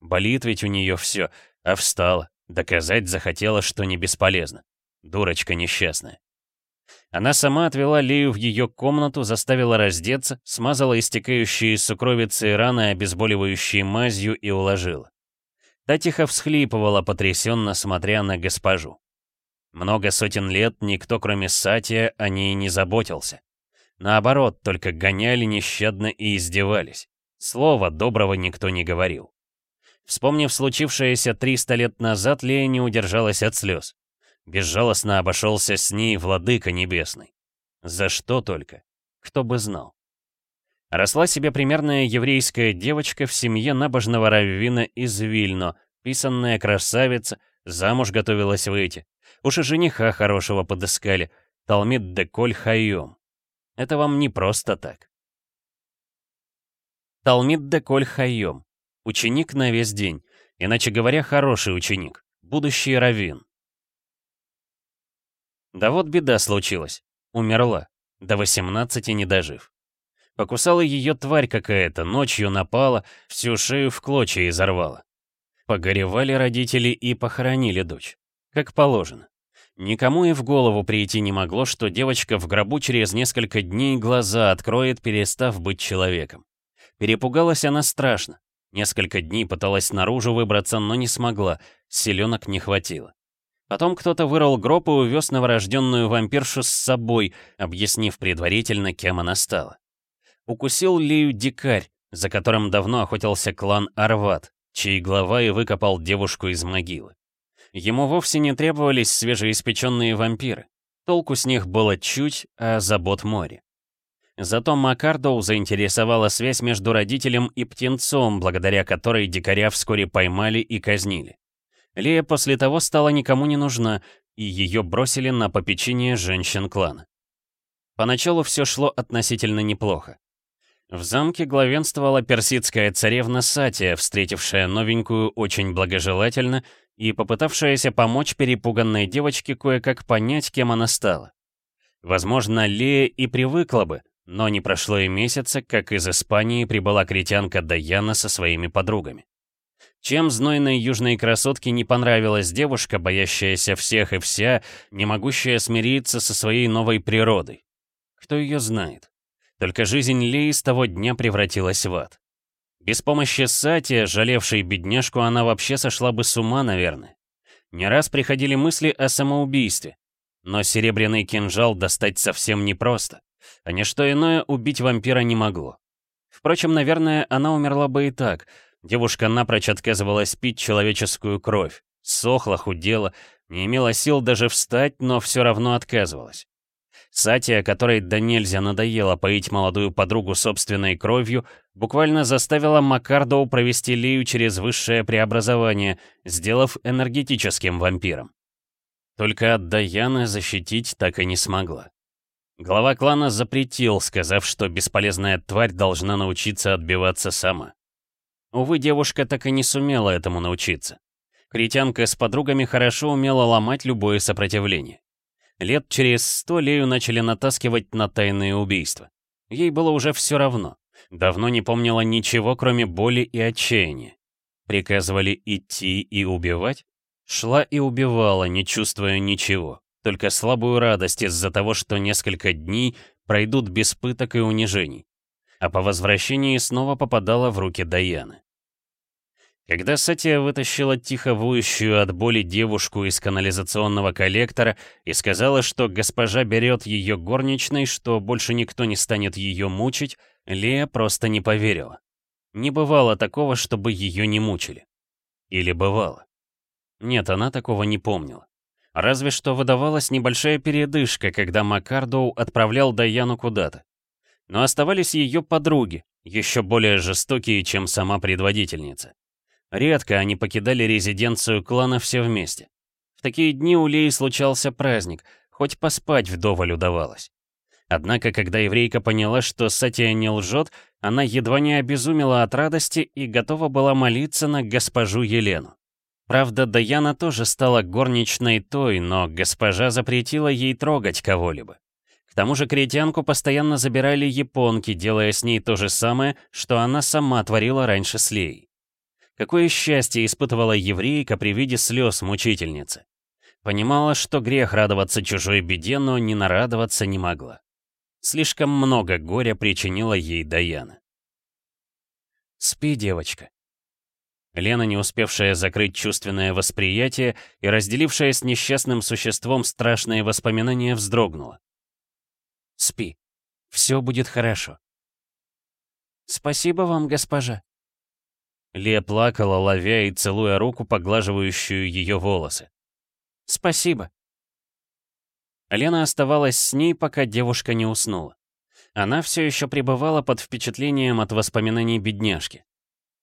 Болит ведь у нее все, а встала, доказать захотела, что не бесполезно. Дурочка несчастная. Она сама отвела Лею в ее комнату, заставила раздеться, смазала истекающие сукровицы раны обезболивающей мазью и уложила. Та тихо всхлипывала, потрясенно смотря на госпожу. Много сотен лет никто, кроме Сатия, о ней не заботился. Наоборот, только гоняли нещадно и издевались. Слова доброго никто не говорил. Вспомнив случившееся 300 лет назад, Лея не удержалась от слез. Безжалостно обошелся с ней владыка небесный. За что только? Кто бы знал. Росла себе примерная еврейская девочка в семье набожного раввина из Вильно, писанная красавица, замуж готовилась выйти. Уж и жениха хорошего подыскали, Талмит де Коль Хайом. Это вам не просто так. Талмит де Коль Хайом. Ученик на весь день. Иначе говоря, хороший ученик. Будущий раввин. Да вот беда случилась. Умерла. До 18 не дожив. Покусала ее тварь какая-то, ночью напала, всю шею в клочья изорвала. Погоревали родители и похоронили дочь. Как положено. Никому и в голову прийти не могло, что девочка в гробу через несколько дней глаза откроет, перестав быть человеком. Перепугалась она страшно. Несколько дней пыталась наружу выбраться, но не смогла, селенок не хватило. Потом кто-то вырыл гроб и увез новорожденную вампиршу с собой, объяснив предварительно, кем она стала. Укусил Лею дикарь, за которым давно охотился клан Арват, чей глава и выкопал девушку из могилы. Ему вовсе не требовались свежеиспеченные вампиры. Толку с них было чуть, а забот море. Зато Макардоу заинтересовала связь между родителем и птенцом, благодаря которой дикаря вскоре поймали и казнили. Лея после того стала никому не нужна, и ее бросили на попечение женщин клана. Поначалу все шло относительно неплохо. В замке главенствовала персидская царевна Сатия, встретившая новенькую очень благожелательно и попытавшаяся помочь перепуганной девочке кое-как понять, кем она стала. Возможно, Лея и привыкла бы, но не прошло и месяца, как из Испании прибыла критянка Даяна со своими подругами. Чем знойной южной красотке не понравилась девушка, боящаяся всех и вся, не могущая смириться со своей новой природой? Кто ее знает? Только жизнь Леи с того дня превратилась в ад. Без помощи Сати, жалевшей бедняжку, она вообще сошла бы с ума, наверное. Не раз приходили мысли о самоубийстве. Но серебряный кинжал достать совсем непросто, а ничто иное убить вампира не могло. Впрочем, наверное, она умерла бы и так — Девушка напрочь отказывалась пить человеческую кровь. Сохла, худела, не имела сил даже встать, но все равно отказывалась. Сатия, которой до нельзя надоело поить молодую подругу собственной кровью, буквально заставила Маккардоу провести Лию через высшее преобразование, сделав энергетическим вампиром. Только от Даяны защитить так и не смогла. Глава клана запретил, сказав, что бесполезная тварь должна научиться отбиваться сама. Увы, девушка так и не сумела этому научиться. Критянка с подругами хорошо умела ломать любое сопротивление. Лет через сто Лею начали натаскивать на тайные убийства. Ей было уже все равно. Давно не помнила ничего, кроме боли и отчаяния. Приказывали идти и убивать? Шла и убивала, не чувствуя ничего. Только слабую радость из-за того, что несколько дней пройдут без пыток и унижений а по возвращении снова попадала в руки Даяны. Когда Сатия вытащила тихо воющую от боли девушку из канализационного коллектора и сказала, что госпожа берет ее горничной, что больше никто не станет ее мучить, Лея просто не поверила. Не бывало такого, чтобы ее не мучили. Или бывало. Нет, она такого не помнила. Разве что выдавалась небольшая передышка, когда Маккардоу отправлял Даяну куда-то. Но оставались ее подруги, еще более жестокие, чем сама предводительница. Редко они покидали резиденцию клана все вместе. В такие дни у Леи случался праздник, хоть поспать вдоволь удавалось. Однако, когда еврейка поняла, что Сатия не лжет, она едва не обезумела от радости и готова была молиться на госпожу Елену. Правда, Даяна тоже стала горничной той, но госпожа запретила ей трогать кого-либо. К тому же критянку постоянно забирали японки, делая с ней то же самое, что она сама творила раньше с Леей. Какое счастье испытывала еврейка при виде слез мучительницы. Понимала, что грех радоваться чужой беде, но не нарадоваться не могла. Слишком много горя причинила ей Даяна. «Спи, девочка». Лена, не успевшая закрыть чувственное восприятие и разделившая с несчастным существом страшные воспоминания, вздрогнула. «Спи. Все будет хорошо». «Спасибо вам, госпожа». Лия плакала, ловя и целуя руку, поглаживающую ее волосы. Спасибо». Лена оставалась с ней, пока девушка не уснула. Она все еще пребывала под впечатлением от воспоминаний бедняжки.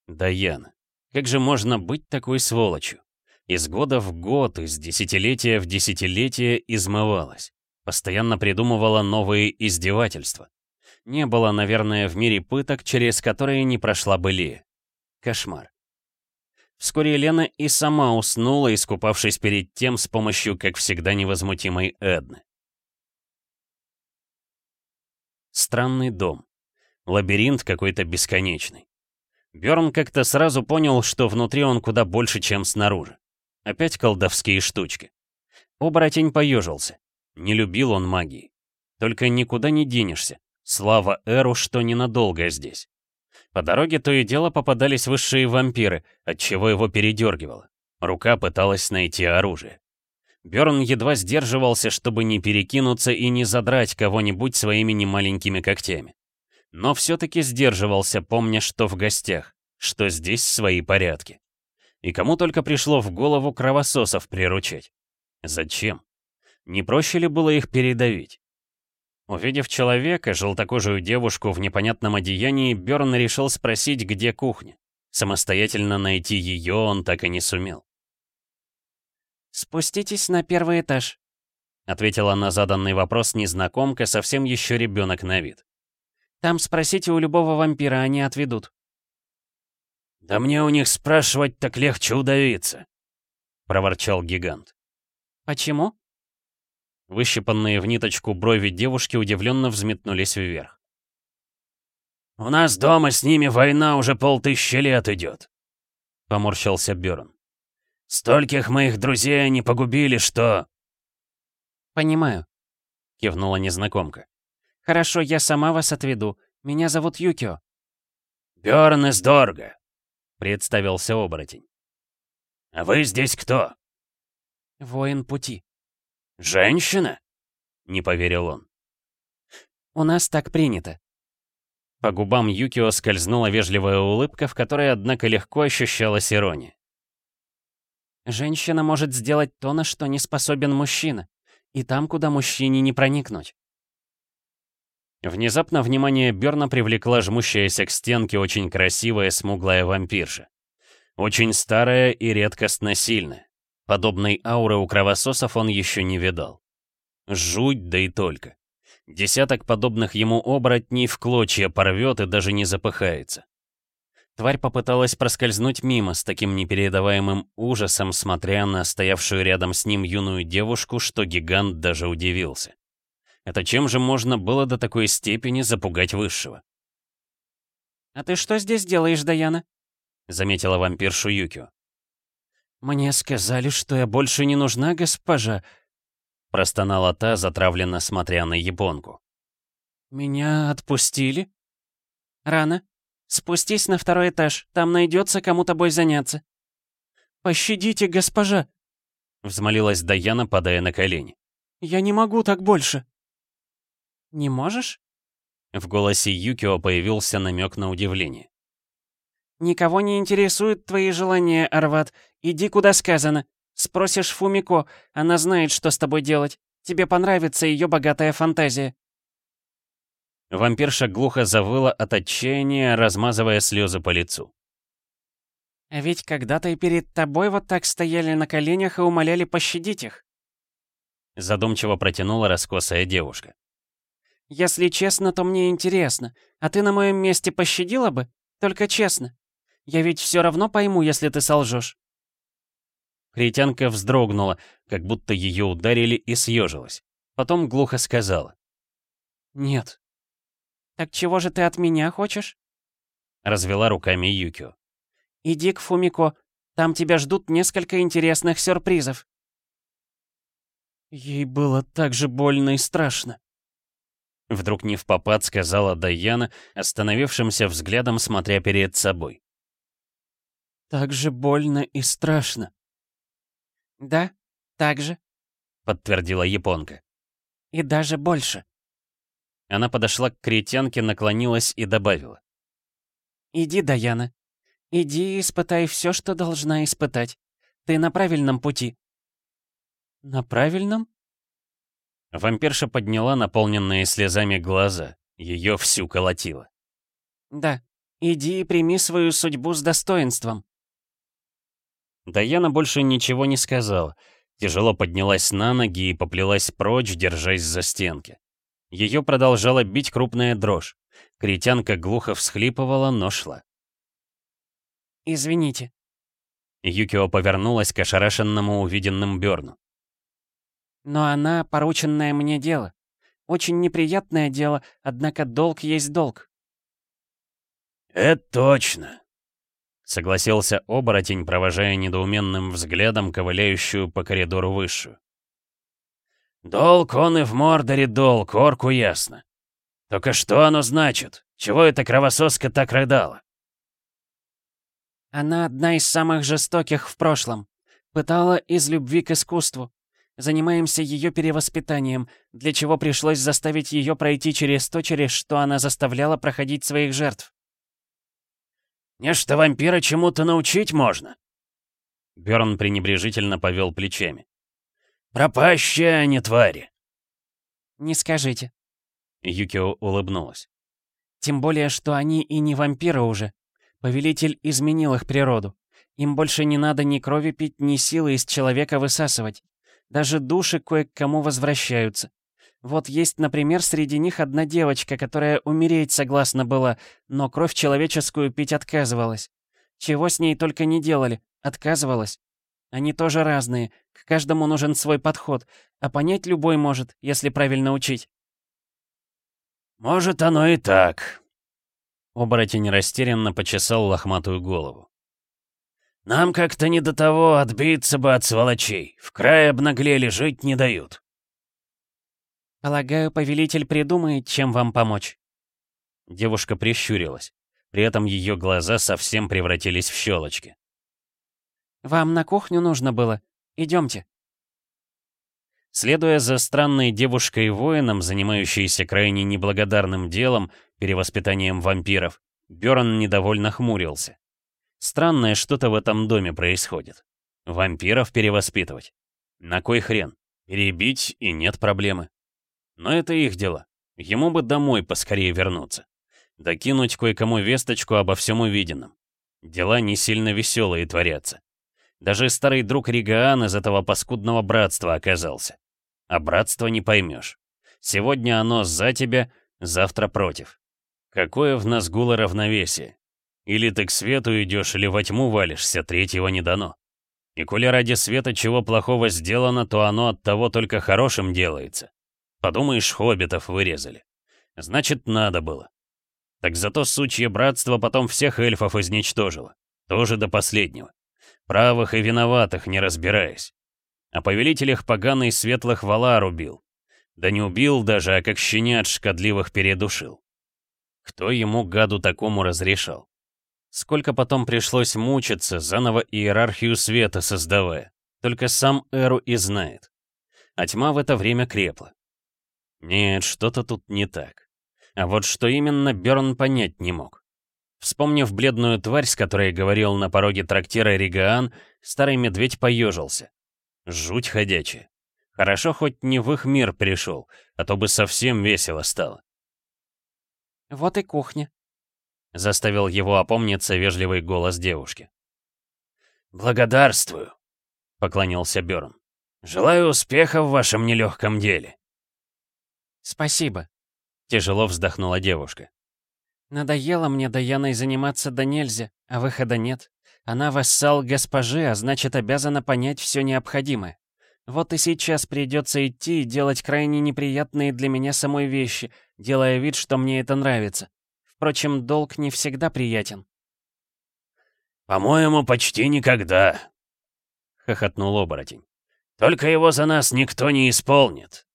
Даяна. Как же можно быть такой сволочью? Из года в год, из десятилетия в десятилетие измывалась. Постоянно придумывала новые издевательства. Не было, наверное, в мире пыток, через которые не прошла бы Лия. Кошмар. Вскоре Елена и сама уснула, искупавшись перед тем с помощью, как всегда, невозмутимой Эдны. Странный дом. Лабиринт какой-то бесконечный. Бёрн как-то сразу понял, что внутри он куда больше, чем снаружи. Опять колдовские штучки. Оборотень поежился. Не любил он магии. Только никуда не денешься. Слава Эру, что ненадолго здесь. По дороге то и дело попадались высшие вампиры, отчего его передергивало. Рука пыталась найти оружие. Бёрн едва сдерживался, чтобы не перекинуться и не задрать кого-нибудь своими немаленькими когтями. Но все-таки сдерживался, помня, что в гостях, что здесь свои порядки. И кому только пришло в голову кровососов приручать. Зачем? Не проще ли было их передавить? Увидев человека, желтокожую девушку в непонятном одеянии, Бёрн решил спросить, где кухня. Самостоятельно найти ее он так и не сумел. «Спуститесь на первый этаж», — ответила на заданный вопрос незнакомка, совсем еще ребенок на вид. «Там спросите у любого вампира, они отведут». «Да мне у них спрашивать так легче удавиться», — проворчал гигант. «Почему?» Выщипанные в ниточку брови девушки удивленно взметнулись вверх. «У нас дома с ними война уже полтысячи лет идет», — поморщился Бёрн. «Стольких моих друзей они погубили, что...» «Понимаю», — кивнула незнакомка. «Хорошо, я сама вас отведу. Меня зовут Юкио». «Бёрн из Дорга», — представился оборотень. «А вы здесь кто?» «Воин пути», «Женщина?» — не поверил он. «У нас так принято». По губам Юкио скользнула вежливая улыбка, в которой, однако, легко ощущалась ирония. «Женщина может сделать то, на что не способен мужчина, и там, куда мужчине не проникнуть». Внезапно внимание Берна привлекла жмущаяся к стенке очень красивая смуглая вампирша. Очень старая и редкостно сильная. Подобной ауры у кровососов он еще не видал. Жуть, да и только. Десяток подобных ему оборотней в клочья порвет и даже не запыхается. Тварь попыталась проскользнуть мимо с таким непередаваемым ужасом, смотря на стоявшую рядом с ним юную девушку, что гигант даже удивился. Это чем же можно было до такой степени запугать высшего? «А ты что здесь делаешь, Даяна?» — заметила вампиршу Юкио. «Мне сказали, что я больше не нужна, госпожа», — простонала та, затравленно смотря на японку. «Меня отпустили?» «Рано. Спустись на второй этаж, там найдется кому тобой заняться». «Пощадите, госпожа!» — взмолилась Даяна, падая на колени. «Я не могу так больше». «Не можешь?» В голосе Юкио появился намек на удивление. «Никого не интересуют твои желания, Арват. Иди, куда сказано. Спросишь Фумико, она знает, что с тобой делать. Тебе понравится ее богатая фантазия». Вампирша глухо завыла от отчаяния, размазывая слезы по лицу. «А ведь когда-то и перед тобой вот так стояли на коленях и умоляли пощадить их». Задумчиво протянула раскосая девушка. «Если честно, то мне интересно. А ты на моем месте пощадила бы? Только честно. Я ведь все равно пойму, если ты солжешь. Критянка вздрогнула, как будто ее ударили и съежилась. Потом глухо сказала. «Нет». «Так чего же ты от меня хочешь?» Развела руками Юкио. «Иди к Фумико, там тебя ждут несколько интересных сюрпризов». Ей было так же больно и страшно. Вдруг не в попад сказала Даяна, остановившимся взглядом смотря перед собой. «Так же больно и страшно». «Да, так же», — подтвердила японка. «И даже больше». Она подошла к критянке, наклонилась и добавила. «Иди, Даяна. Иди и испытай все, что должна испытать. Ты на правильном пути». «На правильном?» Вампирша подняла наполненные слезами глаза. Ее всю колотило. «Да, иди и прими свою судьбу с достоинством». Даяна больше ничего не сказала. Тяжело поднялась на ноги и поплелась прочь, держась за стенки. Ее продолжала бить крупная дрожь. Критянка глухо всхлипывала, но шла. «Извините». Юкио повернулась к ошарашенному увиденным Бёрну. «Но она порученное мне дело. Очень неприятное дело, однако долг есть долг». «Это точно», — согласился оборотень, провожая недоуменным взглядом ковыляющую по коридору высшую. Долг он и в Мордоре долг, орку ясно. Только что оно значит? Чего эта кровососка так рыдала? Она одна из самых жестоких в прошлом. Пытала из любви к искусству. Занимаемся ее перевоспитанием, для чего пришлось заставить ее пройти через то, через что она заставляла проходить своих жертв. Нечто вампира чему-то научить можно. Бёрн пренебрежительно повел плечами. Пропащие они твари. Не скажите. Юкио улыбнулась. Тем более, что они и не вампиры уже. Повелитель изменил их природу. Им больше не надо ни крови пить, ни силы из человека высасывать. Даже души кое к кому возвращаются. Вот есть, например, среди них одна девочка, которая умереть согласна была, но кровь человеческую пить отказывалась. Чего с ней только не делали, отказывалась. Они тоже разные, к каждому нужен свой подход, а понять любой может, если правильно учить. «Может, оно и так». Оборотень растерянно почесал лохматую голову. «Нам как-то не до того отбиться бы от сволочей. В край обнаглели, жить не дают». «Полагаю, повелитель придумает, чем вам помочь». Девушка прищурилась. При этом ее глаза совсем превратились в щелочки. «Вам на кухню нужно было. Идемте». Следуя за странной девушкой-воином, занимающейся крайне неблагодарным делом, перевоспитанием вампиров, Бёрн недовольно хмурился. Странное что-то в этом доме происходит. Вампиров перевоспитывать. На кой хрен? Перебить и нет проблемы. Но это их дело. Ему бы домой поскорее вернуться. Докинуть кое-кому весточку обо всем увиденном. Дела не сильно веселые творятся. Даже старый друг Ригаан из этого паскудного братства оказался. А братство не поймешь. Сегодня оно за тебя, завтра против. Какое в нас гуло равновесие? Или ты к свету идешь, или во тьму валишься, третьего не дано. И коли ради света чего плохого сделано, то оно от того только хорошим делается. Подумаешь, хоббитов вырезали. Значит, надо было. Так зато сучье братство потом всех эльфов изничтожило. Тоже до последнего правых и виноватых не разбираясь. О повелителях поганый светлых вала рубил. Да не убил даже, а как щенят шкодливых передушил. Кто ему, гаду такому, разрешал? Сколько потом пришлось мучиться, заново иерархию света создавая. Только сам Эру и знает. А тьма в это время крепла. Нет, что-то тут не так. А вот что именно, Берн понять не мог. Вспомнив бледную тварь, с которой говорил на пороге трактира Ригаан, старый медведь поежился. Жуть ходячая. Хорошо хоть не в их мир пришел, а то бы совсем весело стало. «Вот и кухня», — заставил его опомниться вежливый голос девушки. «Благодарствую», — поклонился Бёрн. «Желаю успеха в вашем нелегком деле». «Спасибо», — тяжело вздохнула девушка. Надоело мне Даяной заниматься до нельзя, а выхода нет. Она вассал госпожи, а значит обязана понять все необходимое. Вот и сейчас придется идти и делать крайне неприятные для меня самой вещи, делая вид, что мне это нравится. Впрочем, долг не всегда приятен. «По-моему, почти никогда», — хохотнул оборотень. Только его за нас никто не исполнит».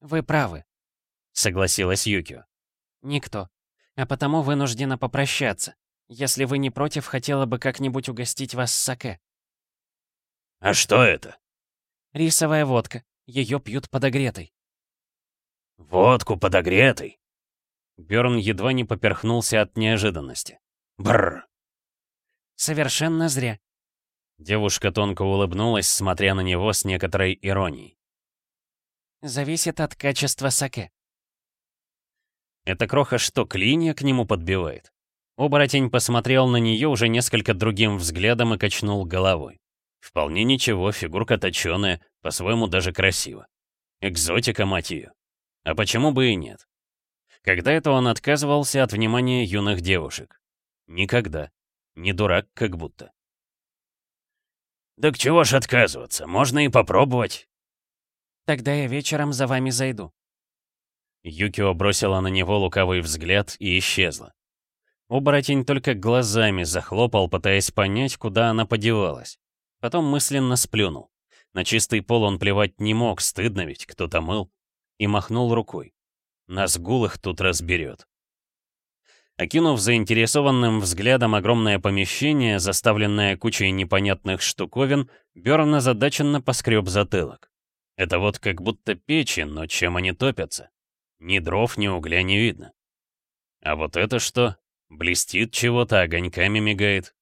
«Вы правы», — согласилась Юкио. «Никто. А потому вынуждена попрощаться. Если вы не против, хотела бы как-нибудь угостить вас саке». «А что это?» «Рисовая водка. Ее пьют подогретой». «Водку подогретой?» Бёрн едва не поперхнулся от неожиданности. Бррр. «Совершенно зря. Девушка тонко улыбнулась, смотря на него с некоторой иронией. «Зависит от качества саке». Это кроха что, клинья к нему подбивает? Оборотень посмотрел на нее уже несколько другим взглядом и качнул головой. Вполне ничего, фигурка точёная, по-своему даже красиво. Экзотика, мать ее. А почему бы и нет? Когда это он отказывался от внимания юных девушек? Никогда. Не дурак, как будто. «Да к чего ж отказываться? Можно и попробовать». «Тогда я вечером за вами зайду». Юкио бросила на него лукавый взгляд и исчезла. Оборотень только глазами захлопал, пытаясь понять, куда она подевалась. Потом мысленно сплюнул. На чистый пол он плевать не мог, стыдно ведь, кто-то мыл. И махнул рукой. Нас гулых тут разберет. Окинув заинтересованным взглядом огромное помещение, заставленное кучей непонятных штуковин, Бёрн озадаченно поскреб затылок. Это вот как будто печи, но чем они топятся? Ни дров, ни угля не видно. А вот это что? Блестит чего-то, огоньками мигает.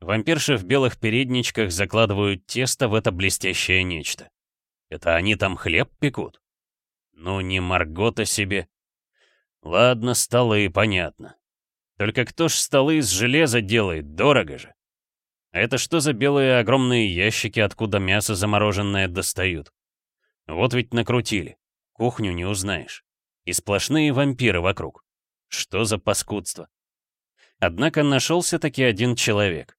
Вампирши в белых передничках закладывают тесто в это блестящее нечто. Это они там хлеб пекут? Ну, не Маргота себе. Ладно, стало и понятно. Только кто ж столы из железа делает, дорого же. А это что за белые огромные ящики, откуда мясо замороженное достают? Вот ведь накрутили. Кухню не узнаешь. И сплошные вампиры вокруг. Что за паскудство? Однако нашелся таки один человек.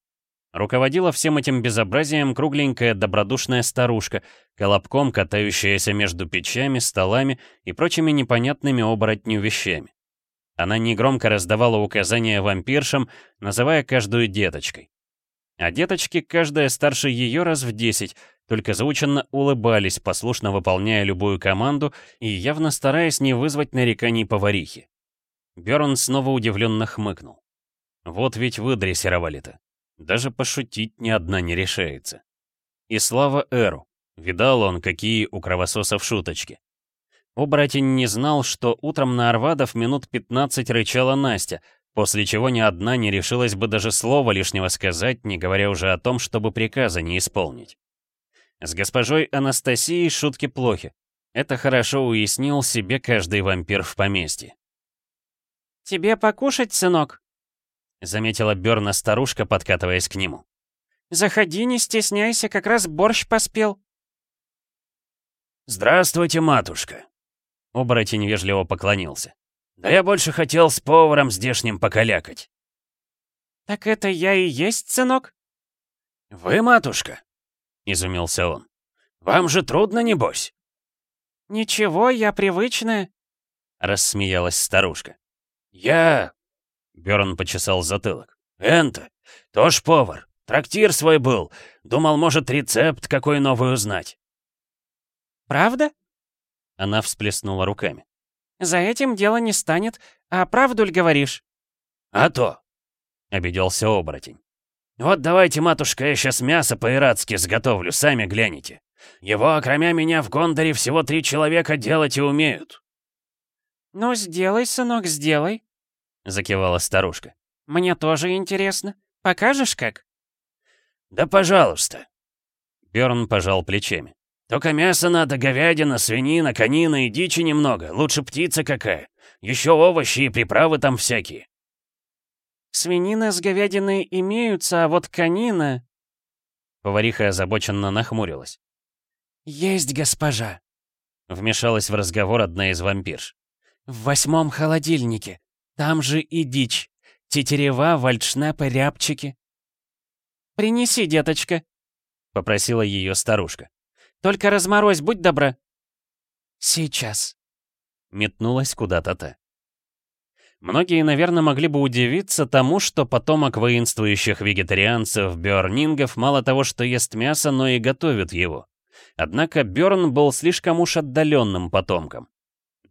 Руководила всем этим безобразием кругленькая добродушная старушка, колобком катающаяся между печами, столами и прочими непонятными оборотню вещами. Она негромко раздавала указания вампиршам, называя каждую деточкой. А деточки, каждая старше ее раз в десять, только заученно улыбались, послушно выполняя любую команду и явно стараясь не вызвать нареканий поварихи. Бёрн снова удивленно хмыкнул. Вот ведь выдрессировали-то. Даже пошутить ни одна не решается. И слава Эру. Видал он, какие у кровососов шуточки. Оборотень не знал, что утром на Арвадов минут 15 рычала Настя, после чего ни одна не решилась бы даже слова лишнего сказать, не говоря уже о том, чтобы приказа не исполнить. С госпожой Анастасией шутки плохи. Это хорошо уяснил себе каждый вампир в поместье. «Тебе покушать, сынок?» — заметила Бёрна старушка, подкатываясь к нему. «Заходи, не стесняйся, как раз борщ поспел». «Здравствуйте, матушка!» Оборотень вежливо поклонился. «Да я больше хотел с поваром здешним покалякать». «Так это я и есть, сынок?» «Вы, матушка?» — изумился он. «Вам же трудно, небось?» «Ничего, я привычная», — рассмеялась старушка. «Я...» — Бёрн почесал затылок. «Энто, тоже повар. Трактир свой был. Думал, может, рецепт какой новый узнать». «Правда?» Она всплеснула руками. «За этим дело не станет. А правду ли говоришь?» «А то!» — обиделся оборотень. «Вот давайте, матушка, я сейчас мясо по-иратски сготовлю, сами гляните. Его, окромя меня, в Гондоре всего три человека делать и умеют». «Ну, сделай, сынок, сделай», — закивала старушка. «Мне тоже интересно. Покажешь, как?» «Да пожалуйста». Бёрн пожал плечами. Только мяса надо, говядина, свинина, конина и дичи немного. Лучше птица какая. Еще овощи и приправы там всякие. Свинина с говядиной имеются, а вот конина... Повариха озабоченно нахмурилась. «Есть, госпожа!» Вмешалась в разговор одна из вампирш. «В восьмом холодильнике. Там же и дичь. Тетерева, вальдшнепы, рябчики». «Принеси, деточка», — попросила ее старушка. Только разморозь, будь добра!» «Сейчас!» Метнулась куда-то та. Многие, наверное, могли бы удивиться тому, что потомок воинствующих вегетарианцев Бёрнингов мало того, что ест мясо, но и готовит его. Однако Бёрн был слишком уж отдаленным потомком.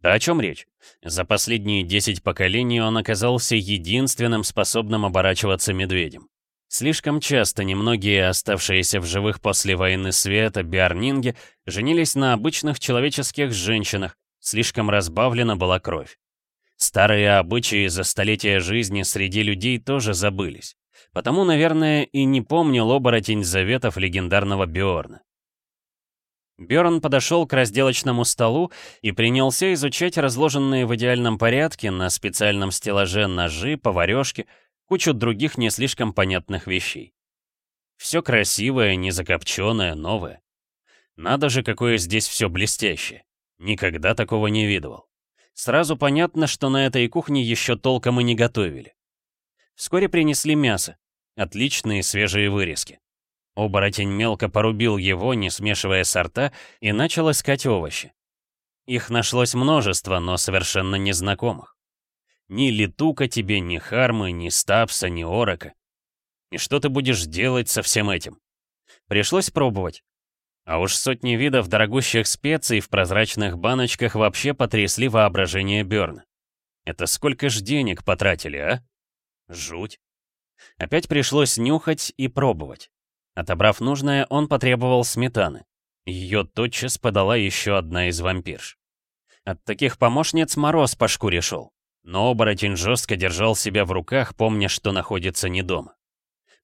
Да о чем речь? За последние 10 поколений он оказался единственным способным оборачиваться медведем. Слишком часто немногие оставшиеся в живых после войны света биарнинги женились на обычных человеческих женщинах, слишком разбавлена была кровь. Старые обычаи за столетия жизни среди людей тоже забылись. Потому, наверное, и не помнил оборотень заветов легендарного Бьорна. Бjorn подошел к разделочному столу и принялся изучать разложенные в идеальном порядке на специальном стеллаже ножи, поварёшки, кучу других не слишком понятных вещей. Все красивое, незакопченное, новое. Надо же, какое здесь все блестящее. Никогда такого не видывал. Сразу понятно, что на этой кухне еще толком и не готовили. Вскоре принесли мясо. Отличные свежие вырезки. Оборотень мелко порубил его, не смешивая сорта, и начал искать овощи. Их нашлось множество, но совершенно незнакомых. Ни летука тебе, ни хармы, ни стапса, ни орока. И что ты будешь делать со всем этим? Пришлось пробовать. А уж сотни видов дорогущих специй в прозрачных баночках вообще потрясли воображение Бёрна. Это сколько ж денег потратили, а? Жуть. Опять пришлось нюхать и пробовать. Отобрав нужное, он потребовал сметаны. Ее тотчас подала еще одна из вампирш. От таких помощниц мороз по шкуре шел. Но оборотень жестко держал себя в руках, помня, что находится не дома.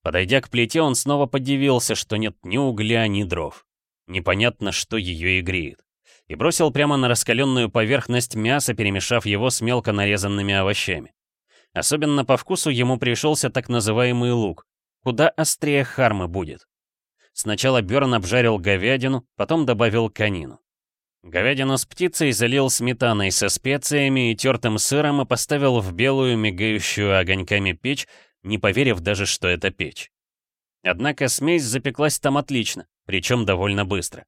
Подойдя к плите, он снова подивился, что нет ни угля, ни дров. Непонятно, что ее и греет. И бросил прямо на раскаленную поверхность мяса, перемешав его с мелко нарезанными овощами. Особенно по вкусу ему пришелся так называемый лук, Куда острее хармы будет. Сначала Бёрн обжарил говядину, потом добавил конину. Говядину с птицей залил сметаной со специями и тертым сыром и поставил в белую, мигающую огоньками печь, не поверив даже, что это печь. Однако смесь запеклась там отлично, причем довольно быстро.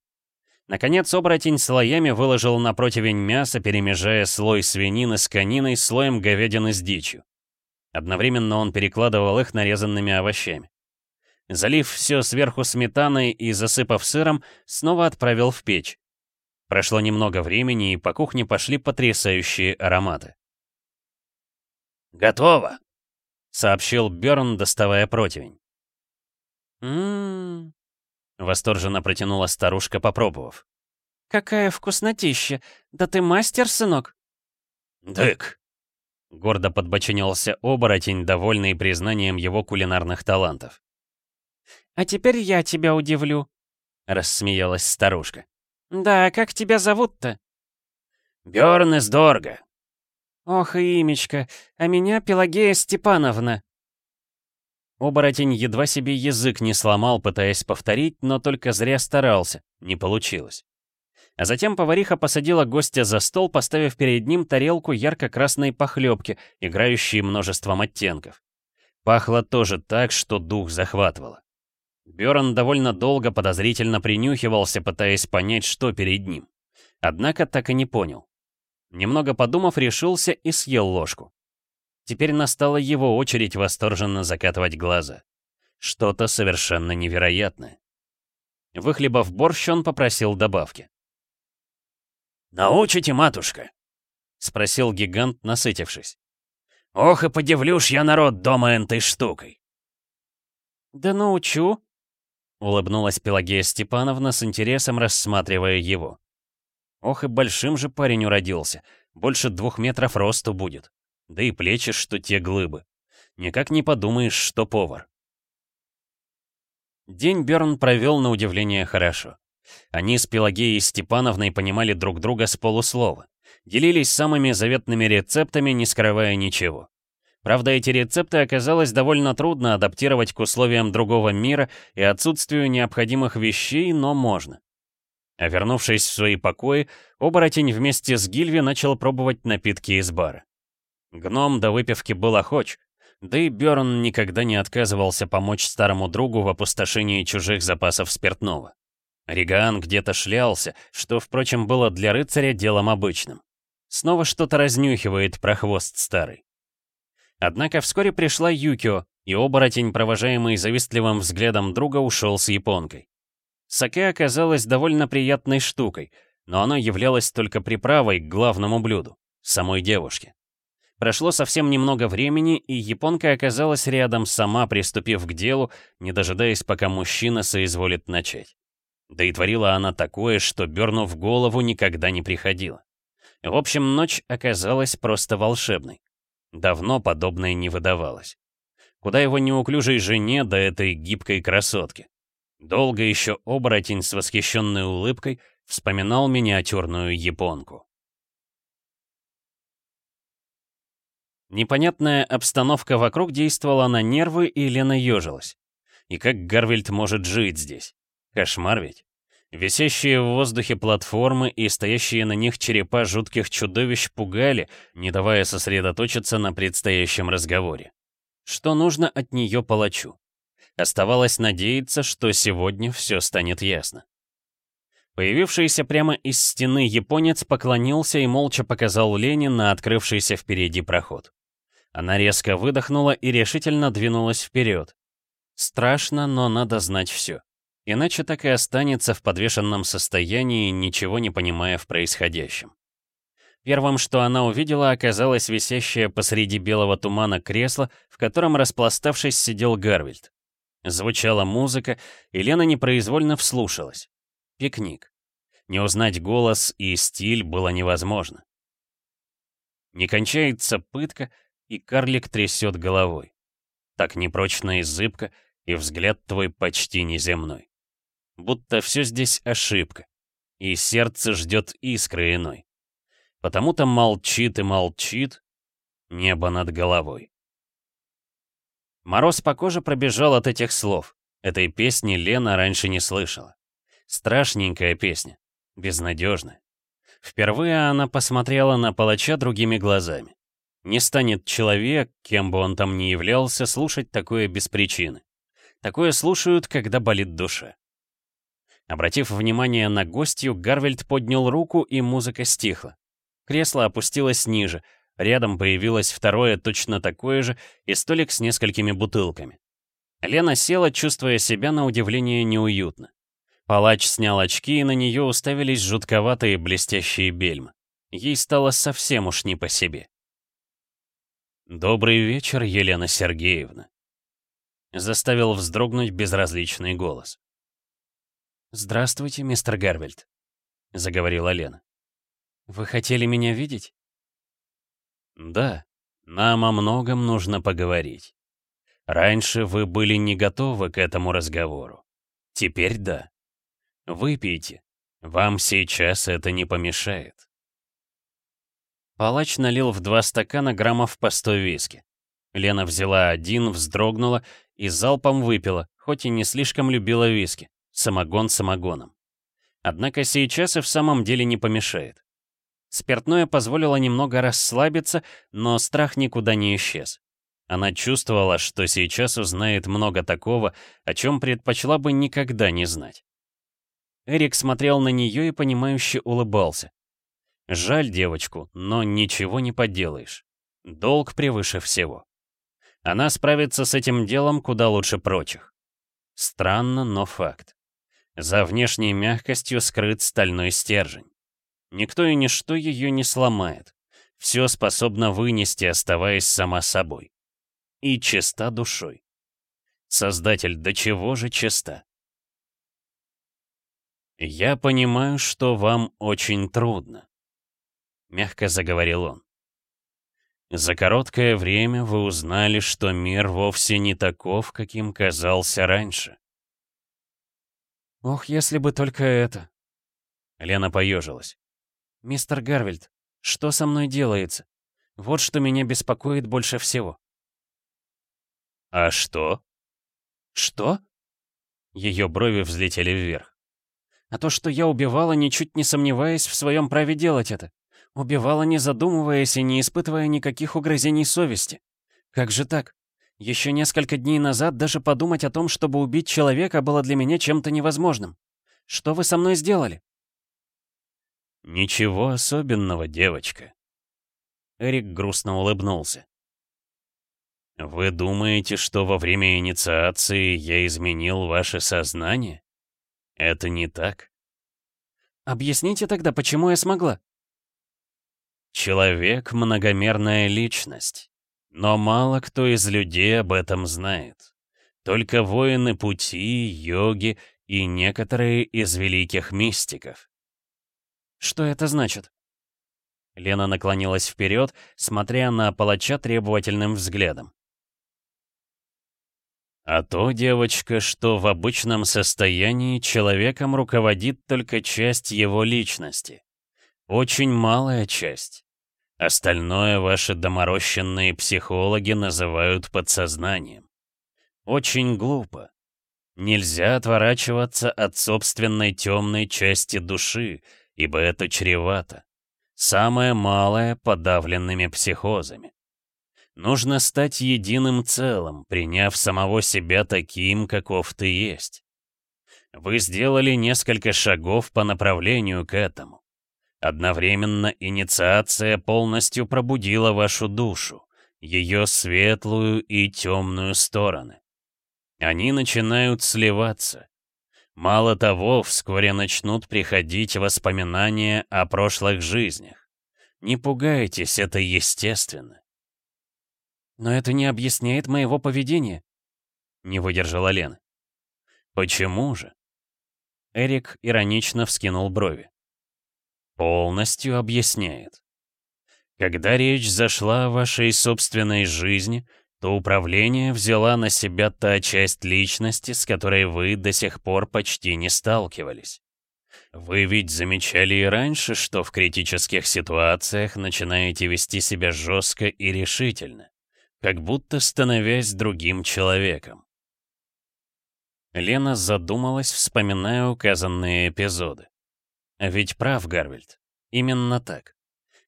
Наконец оборотень слоями выложил на противень мясо, перемежая слой свинины с кониной слоем говядины с дичью. Одновременно он перекладывал их нарезанными овощами. Залив все сверху сметаной и засыпав сыром, снова отправил в печь. Прошло немного времени, и по кухне пошли потрясающие ароматы. «Готово!» — сообщил Бёрн, доставая противень. «М-м-м», восторженно протянула старушка, попробовав. «Какая вкуснотища! Да ты мастер, сынок!» «Дык!» Гордо подбочинился оборотень, довольный признанием его кулинарных талантов. «А теперь я тебя удивлю», — рассмеялась старушка. «Да, как тебя зовут-то?» «Бёрн из Дорга». «Ох, имечко, а меня Пелагея Степановна». Оборотень едва себе язык не сломал, пытаясь повторить, но только зря старался, не получилось. А затем повариха посадила гостя за стол, поставив перед ним тарелку ярко-красной похлебки, играющей множеством оттенков. Пахло тоже так, что дух захватывало. Бёрн довольно долго подозрительно принюхивался, пытаясь понять, что перед ним. Однако так и не понял. Немного подумав, решился и съел ложку. Теперь настала его очередь восторженно закатывать глаза. Что-то совершенно невероятное. Выхлебав борщ, он попросил добавки. «Научите, матушка?» — спросил гигант, насытившись. «Ох, и подивлюшь я народ дома этой штукой!» «Да научу!» — улыбнулась Пелагея Степановна с интересом рассматривая его. Ох, и большим же парень уродился, больше двух метров росту будет. Да и плечи, что те глыбы. Никак не подумаешь, что повар. День Берн провел на удивление хорошо. Они с Пелагеей Степановной понимали друг друга с полуслова. Делились самыми заветными рецептами, не скрывая ничего. Правда, эти рецепты оказалось довольно трудно адаптировать к условиям другого мира и отсутствию необходимых вещей, но можно. А вернувшись в свои покои, оборотень вместе с Гильви начал пробовать напитки из бара. Гном до выпивки был охоч, да и Бёрн никогда не отказывался помочь старому другу в опустошении чужих запасов спиртного. Ригаан где-то шлялся, что, впрочем, было для рыцаря делом обычным. Снова что-то разнюхивает про хвост старый. Однако вскоре пришла Юкио, и оборотень, провожаемый завистливым взглядом друга, ушел с японкой. Саке оказалось довольно приятной штукой, но оно являлось только приправой к главному блюду — самой девушке. Прошло совсем немного времени, и японка оказалась рядом, сама приступив к делу, не дожидаясь, пока мужчина соизволит начать. Да и творила она такое, что Берну в голову никогда не приходило. В общем, ночь оказалась просто волшебной. Давно подобное не выдавалось. Куда его неуклюжей жене до этой гибкой красотки? Долго еще оборотень с восхищенной улыбкой вспоминал миниатюрную японку. Непонятная обстановка вокруг действовала на нервы, и Лена ежилась. И как Гарвельд может жить здесь? Кошмар ведь. Висящие в воздухе платформы и стоящие на них черепа жутких чудовищ пугали, не давая сосредоточиться на предстоящем разговоре. Что нужно от нее палачу? Оставалось надеяться, что сегодня все станет ясно. Появившийся прямо из стены японец поклонился и молча показал Лене на открывшийся впереди проход. Она резко выдохнула и решительно двинулась вперед. Страшно, но надо знать все. Иначе так и останется в подвешенном состоянии, ничего не понимая в происходящем. Первым, что она увидела, оказалось висящее посреди белого тумана кресло, в котором, распластавшись, сидел Гарвильд. Звучала музыка, и Лена непроизвольно вслушалась. Пикник. Не узнать голос и стиль было невозможно. Не кончается пытка, и карлик трясет головой. Так непрочно и зыбко, и взгляд твой почти неземной. Будто все здесь ошибка, и сердце ждет искры иной. Потому-то молчит и молчит небо над головой. Мороз по коже пробежал от этих слов. Этой песни Лена раньше не слышала. Страшненькая песня, безнадежная. Впервые она посмотрела на палача другими глазами. Не станет человек, кем бы он там ни являлся, слушать такое без причины. Такое слушают, когда болит душа. Обратив внимание на гостью, Гарвельд поднял руку, и музыка стихла. Кресло опустилось ниже, рядом появилось второе точно такое же и столик с несколькими бутылками. Лена села, чувствуя себя на удивление неуютно. Палач снял очки, и на нее уставились жутковатые блестящие бельмы. Ей стало совсем уж не по себе. «Добрый вечер, Елена Сергеевна», — заставил вздрогнуть безразличный голос. «Здравствуйте, мистер Гарвельд», — заговорила Лена. «Вы хотели меня видеть?» «Да, нам о многом нужно поговорить. Раньше вы были не готовы к этому разговору. Теперь да. Выпейте. Вам сейчас это не помешает». Палач налил в два стакана граммов по сто виски. Лена взяла один, вздрогнула и залпом выпила, хоть и не слишком любила виски. Самогон самогоном. Однако сейчас и в самом деле не помешает. Спиртное позволило немного расслабиться, но страх никуда не исчез. Она чувствовала, что сейчас узнает много такого, о чем предпочла бы никогда не знать. Эрик смотрел на нее и понимающе улыбался. Жаль девочку, но ничего не поделаешь. Долг превыше всего. Она справится с этим делом куда лучше прочих. Странно, но факт. За внешней мягкостью скрыт стальной стержень. Никто и ничто ее не сломает. Все способно вынести, оставаясь сама собой. И чиста душой. Создатель, до чего же чиста? Я понимаю, что вам очень трудно мягко заговорил он. За короткое время вы узнали, что мир вовсе не таков, каким казался раньше. Ох, если бы только это. Лена поежилась. Мистер Гарвельд, что со мной делается? Вот что меня беспокоит больше всего. А что? Что? Ее брови взлетели вверх. А то, что я убивала, ничуть не сомневаясь в своем праве делать это. Убивала, не задумываясь и не испытывая никаких угрызений совести. Как же так? Еще несколько дней назад даже подумать о том, чтобы убить человека, было для меня чем-то невозможным. Что вы со мной сделали? Ничего особенного, девочка. Эрик грустно улыбнулся. Вы думаете, что во время инициации я изменил ваше сознание? Это не так? Объясните тогда, почему я смогла? Человек — многомерная личность. Но мало кто из людей об этом знает. Только воины пути, йоги и некоторые из великих мистиков. Что это значит? Лена наклонилась вперед, смотря на палача требовательным взглядом. А то, девочка, что в обычном состоянии человеком руководит только часть его личности. Очень малая часть. Остальное ваши доморощенные психологи называют подсознанием. Очень глупо. Нельзя отворачиваться от собственной темной части души, ибо это чревато. Самое малое подавленными психозами. Нужно стать единым целым, приняв самого себя таким, каков ты есть. Вы сделали несколько шагов по направлению к этому. Одновременно инициация полностью пробудила вашу душу, ее светлую и темную стороны. Они начинают сливаться. Мало того, вскоре начнут приходить воспоминания о прошлых жизнях. Не пугайтесь, это естественно. Но это не объясняет моего поведения. Не выдержала Лена. Почему же? Эрик иронично вскинул брови. Полностью объясняет. Когда речь зашла о вашей собственной жизни, то управление взяла на себя та часть личности, с которой вы до сих пор почти не сталкивались. Вы ведь замечали и раньше, что в критических ситуациях начинаете вести себя жестко и решительно как будто становясь другим человеком. Лена задумалась, вспоминая указанные эпизоды. А ведь прав Гарвельд. Именно так.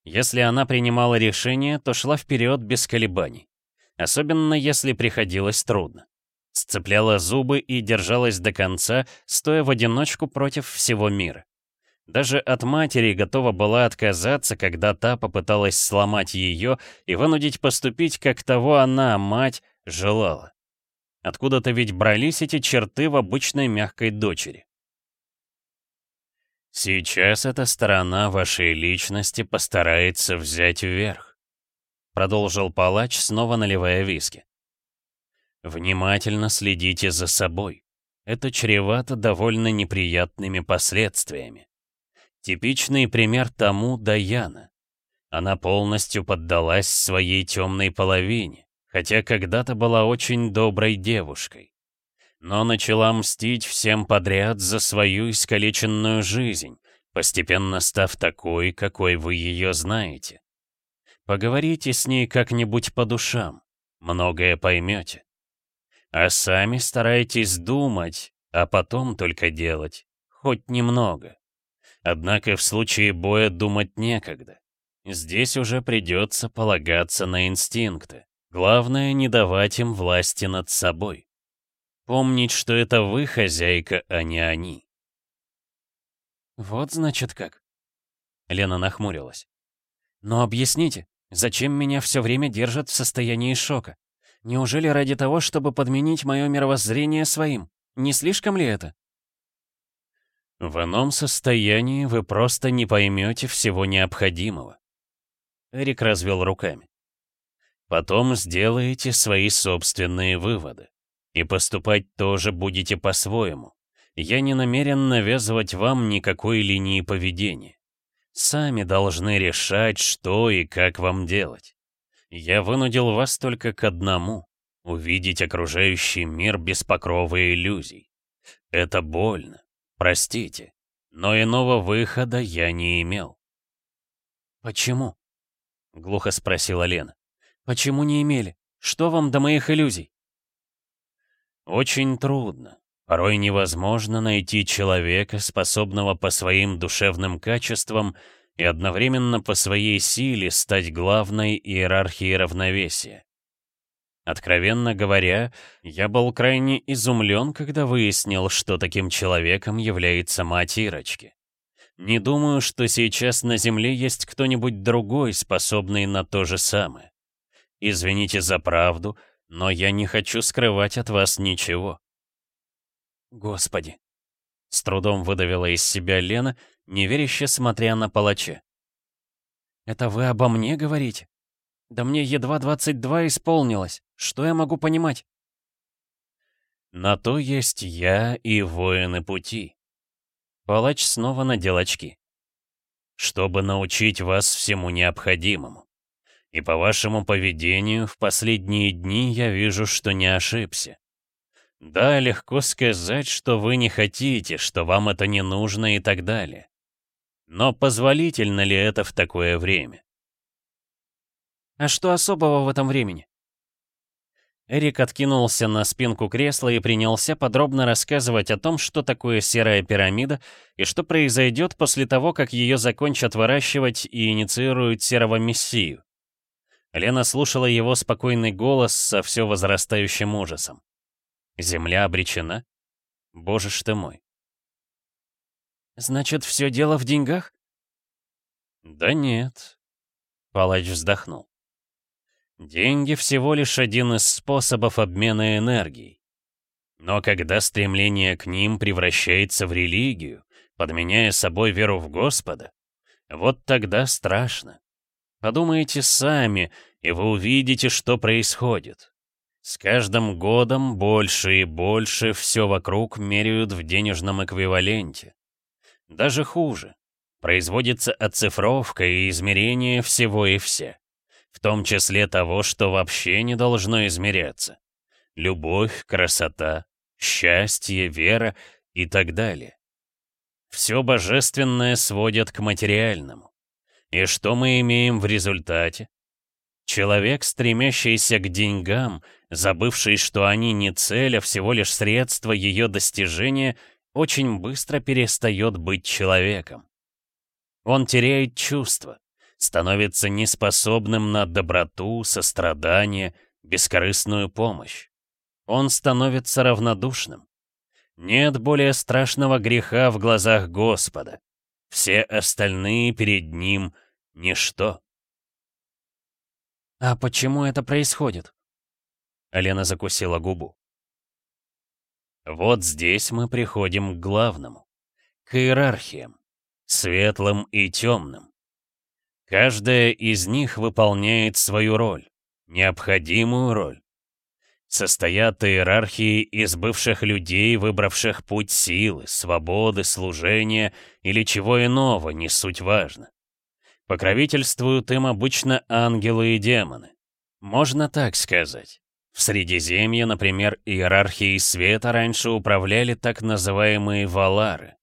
Если она принимала решение, то шла вперед без колебаний. Особенно если приходилось трудно. Сцепляла зубы и держалась до конца, стоя в одиночку против всего мира. Даже от матери готова была отказаться, когда та попыталась сломать ее и вынудить поступить, как того она, мать, желала. Откуда-то ведь брались эти черты в обычной мягкой дочери. «Сейчас эта сторона вашей личности постарается взять вверх», продолжил палач, снова наливая виски. «Внимательно следите за собой. Это чревато довольно неприятными последствиями. Типичный пример тому Даяна. Она полностью поддалась своей темной половине, хотя когда-то была очень доброй девушкой. Но начала мстить всем подряд за свою искалеченную жизнь, постепенно став такой, какой вы ее знаете. Поговорите с ней как-нибудь по душам, многое поймете. А сами старайтесь думать, а потом только делать, хоть немного. Однако в случае боя думать некогда. Здесь уже придется полагаться на инстинкты. Главное, не давать им власти над собой. Помнить, что это вы хозяйка, а не они. Вот значит как. Лена нахмурилась. Но объясните, зачем меня все время держат в состоянии шока? Неужели ради того, чтобы подменить мое мировоззрение своим? Не слишком ли это? В ином состоянии вы просто не поймете всего необходимого. Эрик развел руками. Потом сделаете свои собственные выводы. И поступать тоже будете по-своему. Я не намерен навязывать вам никакой линии поведения. Сами должны решать, что и как вам делать. Я вынудил вас только к одному — увидеть окружающий мир без покрова иллюзий. Это больно, Простите, но иного выхода я не имел. «Почему?» — глухо спросила Лена. «Почему не имели? Что вам до моих иллюзий?» «Очень трудно. Порой невозможно найти человека, способного по своим душевным качествам и одновременно по своей силе стать главной иерархией равновесия. Откровенно говоря, я был крайне изумлен, когда выяснил, что таким человеком является мать Ирочки. Не думаю, что сейчас на Земле есть кто-нибудь другой, способный на то же самое. Извините за правду, но я не хочу скрывать от вас ничего. Господи. С трудом выдавила из себя Лена, неверяще смотря на палача. «Это вы обо мне говорите? Да мне едва 22 исполнилось. Что я могу понимать?» «На то есть я и воины пути». Палач снова надел очки. «Чтобы научить вас всему необходимому. И по вашему поведению в последние дни я вижу, что не ошибся. Да, легко сказать, что вы не хотите, что вам это не нужно и так далее. Но позволительно ли это в такое время? А что особого в этом времени? Эрик откинулся на спинку кресла и принялся подробно рассказывать о том, что такое серая пирамида и что произойдет после того, как ее закончат выращивать и инициируют серого мессию. Лена слушала его спокойный голос со все возрастающим ужасом. Земля обречена? Боже ж ты мой. Значит, все дело в деньгах? Да нет. Палач вздохнул. Деньги всего лишь один из способов обмена энергией. Но когда стремление к ним превращается в религию, подменяя собой веру в Господа, вот тогда страшно. Подумайте сами, и вы увидите, что происходит. С каждым годом больше и больше все вокруг меряют в денежном эквиваленте. Даже хуже. Производится оцифровка и измерение всего и все. В том числе того, что вообще не должно измеряться. Любовь, красота, счастье, вера и так далее. Все божественное сводят к материальному. И что мы имеем в результате? Человек, стремящийся к деньгам, забывший, что они не цель, а всего лишь средство ее достижения, очень быстро перестает быть человеком. Он теряет чувства, становится неспособным на доброту, сострадание, бескорыстную помощь. Он становится равнодушным. Нет более страшного греха в глазах Господа. Все остальные перед Ним Ничто. «А почему это происходит?» Алена закусила губу. Вот здесь мы приходим к главному. К иерархиям. Светлым и темным. Каждая из них выполняет свою роль. Необходимую роль. Состоят иерархии из бывших людей, выбравших путь силы, свободы, служения или чего иного, не суть важно. Покровительствуют им обычно ангелы и демоны. Можно так сказать. В Средиземье, например, иерархией света раньше управляли так называемые валары.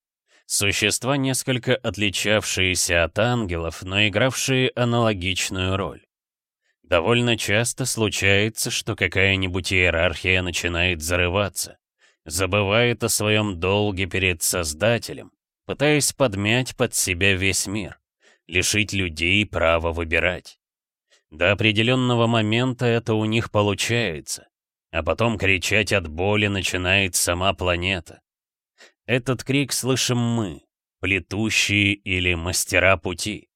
Существа, несколько отличавшиеся от ангелов, но игравшие аналогичную роль. Довольно часто случается, что какая-нибудь иерархия начинает зарываться, забывает о своем долге перед Создателем, пытаясь подмять под себя весь мир лишить людей права выбирать. До определенного момента это у них получается, а потом кричать от боли начинает сама планета. Этот крик слышим мы, плетущие или мастера пути,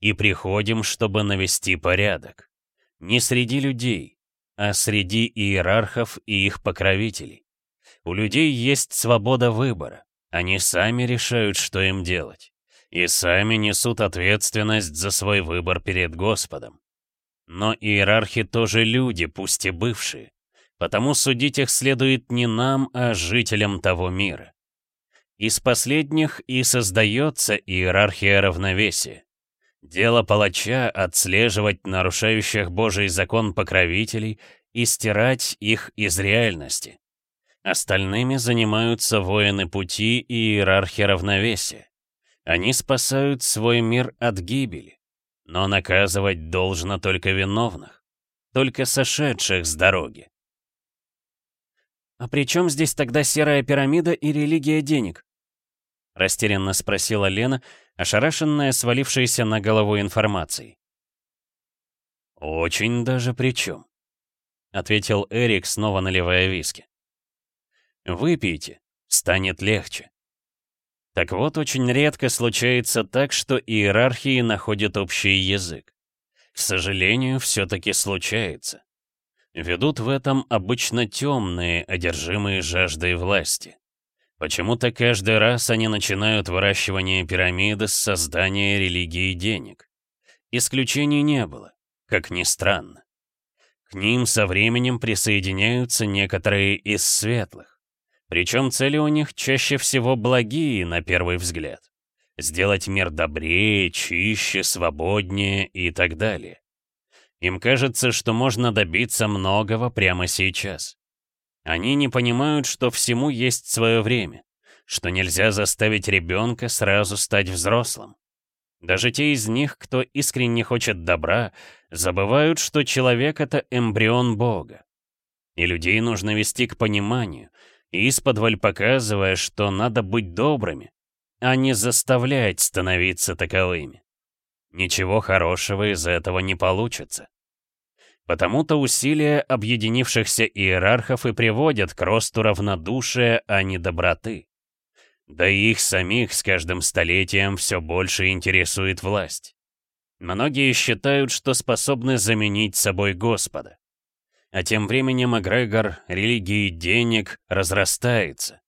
и приходим, чтобы навести порядок. Не среди людей, а среди иерархов и их покровителей. У людей есть свобода выбора, они сами решают, что им делать и сами несут ответственность за свой выбор перед Господом. Но иерархи тоже люди, пусть и бывшие, потому судить их следует не нам, а жителям того мира. Из последних и создается иерархия равновесия. Дело палача — отслеживать нарушающих Божий закон покровителей и стирать их из реальности. Остальными занимаются воины пути и иерархи равновесия. Они спасают свой мир от гибели. Но наказывать должно только виновных, только сошедших с дороги. «А при чем здесь тогда серая пирамида и религия денег?» Растерянно спросила Лена, ошарашенная свалившейся на голову информацией. «Очень даже при чем», — ответил Эрик, снова наливая виски. «Выпейте, станет легче». Так вот, очень редко случается так, что иерархии находят общий язык. К сожалению, все-таки случается. Ведут в этом обычно темные, одержимые жаждой власти. Почему-то каждый раз они начинают выращивание пирамиды с создания религии денег. Исключений не было, как ни странно. К ним со временем присоединяются некоторые из светлых. Причем цели у них чаще всего благие на первый взгляд. Сделать мир добрее, чище, свободнее и так далее. Им кажется, что можно добиться многого прямо сейчас. Они не понимают, что всему есть свое время, что нельзя заставить ребенка сразу стать взрослым. Даже те из них, кто искренне хочет добра, забывают, что человек — это эмбрион Бога. И людей нужно вести к пониманию, исподволь показывая, что надо быть добрыми, а не заставлять становиться таковыми. Ничего хорошего из этого не получится. Потому-то усилия объединившихся иерархов и приводят к росту равнодушия, а не доброты. Да и их самих с каждым столетием все больше интересует власть. Многие считают, что способны заменить собой Господа. А тем временем эгрегор религии денег разрастается,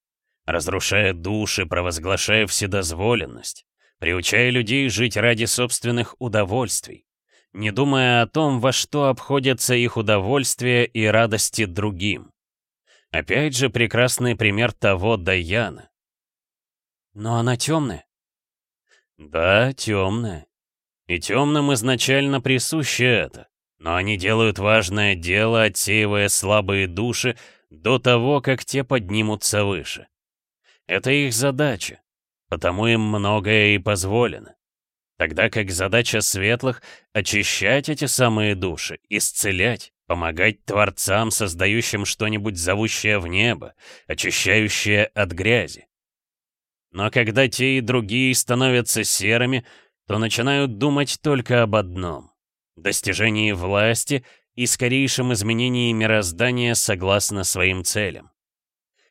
разрушая души, провозглашая вседозволенность, приучая людей жить ради собственных удовольствий, не думая о том, во что обходятся их удовольствия и радости другим. Опять же прекрасный пример того Даяна. Но она темная. Да, темная. И темным изначально присуще это. Но они делают важное дело, отсеивая слабые души до того, как те поднимутся выше. Это их задача, потому им многое и позволено. Тогда как задача светлых — очищать эти самые души, исцелять, помогать творцам, создающим что-нибудь зовущее в небо, очищающее от грязи. Но когда те и другие становятся серыми, то начинают думать только об одном — достижении власти и скорейшем изменении мироздания согласно своим целям.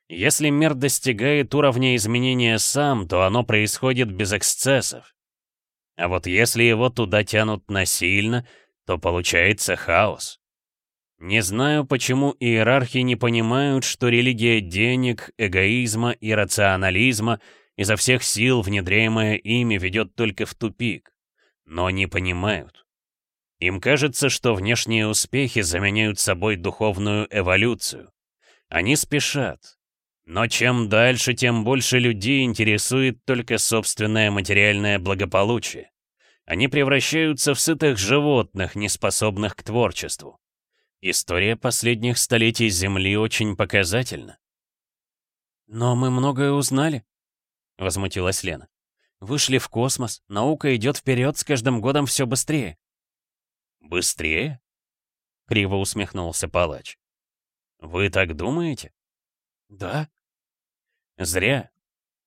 Если мир достигает уровня изменения сам, то оно происходит без эксцессов. А вот если его туда тянут насильно, то получается хаос. Не знаю, почему иерархи не понимают, что религия денег, эгоизма и рационализма изо всех сил, внедряемая ими, ведет только в тупик. Но не понимают. Им кажется, что внешние успехи заменяют собой духовную эволюцию. Они спешат, но чем дальше, тем больше людей интересует только собственное материальное благополучие. Они превращаются в сытых животных, неспособных к творчеству. История последних столетий Земли очень показательна. «Но мы многое узнали», — возмутилась Лена. «Вышли в космос, наука идет вперед с каждым годом все быстрее». «Быстрее?» — криво усмехнулся палач. «Вы так думаете?» «Да», Зря.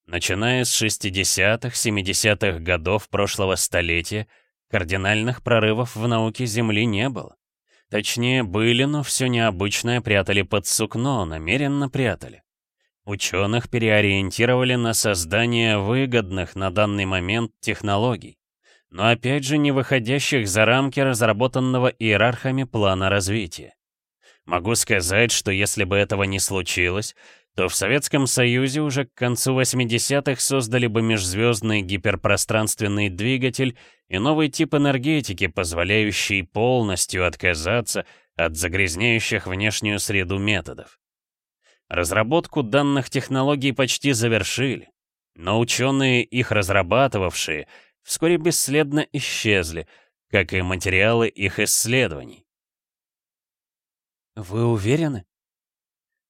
Начиная с 60-х, 70-х годов прошлого столетия, кардинальных прорывов в науке Земли не было. Точнее, были, но все необычное прятали под сукно, намеренно прятали. Ученых переориентировали на создание выгодных на данный момент технологий, но опять же не выходящих за рамки разработанного иерархами плана развития. Могу сказать, что если бы этого не случилось, то в Советском Союзе уже к концу 80-х создали бы межзвездный гиперпространственный двигатель и новый тип энергетики, позволяющий полностью отказаться от загрязняющих внешнюю среду методов. Разработку данных технологий почти завершили, но ученые, их разрабатывавшие, вскоре бесследно исчезли, как и материалы их исследований. «Вы уверены?»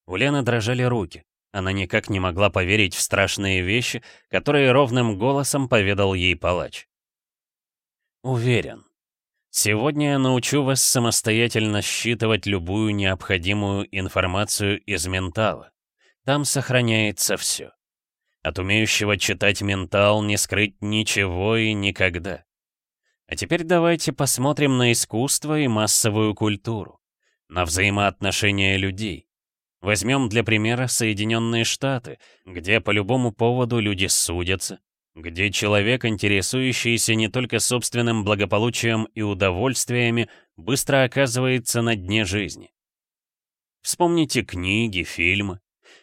У Лены дрожали руки. Она никак не могла поверить в страшные вещи, которые ровным голосом поведал ей палач. «Уверен. Сегодня я научу вас самостоятельно считывать любую необходимую информацию из ментала. Там сохраняется все. От умеющего читать ментал не скрыть ничего и никогда. А теперь давайте посмотрим на искусство и массовую культуру, на взаимоотношения людей. Возьмем для примера Соединенные Штаты, где по любому поводу люди судятся, где человек, интересующийся не только собственным благополучием и удовольствиями, быстро оказывается на дне жизни. Вспомните книги, фильмы.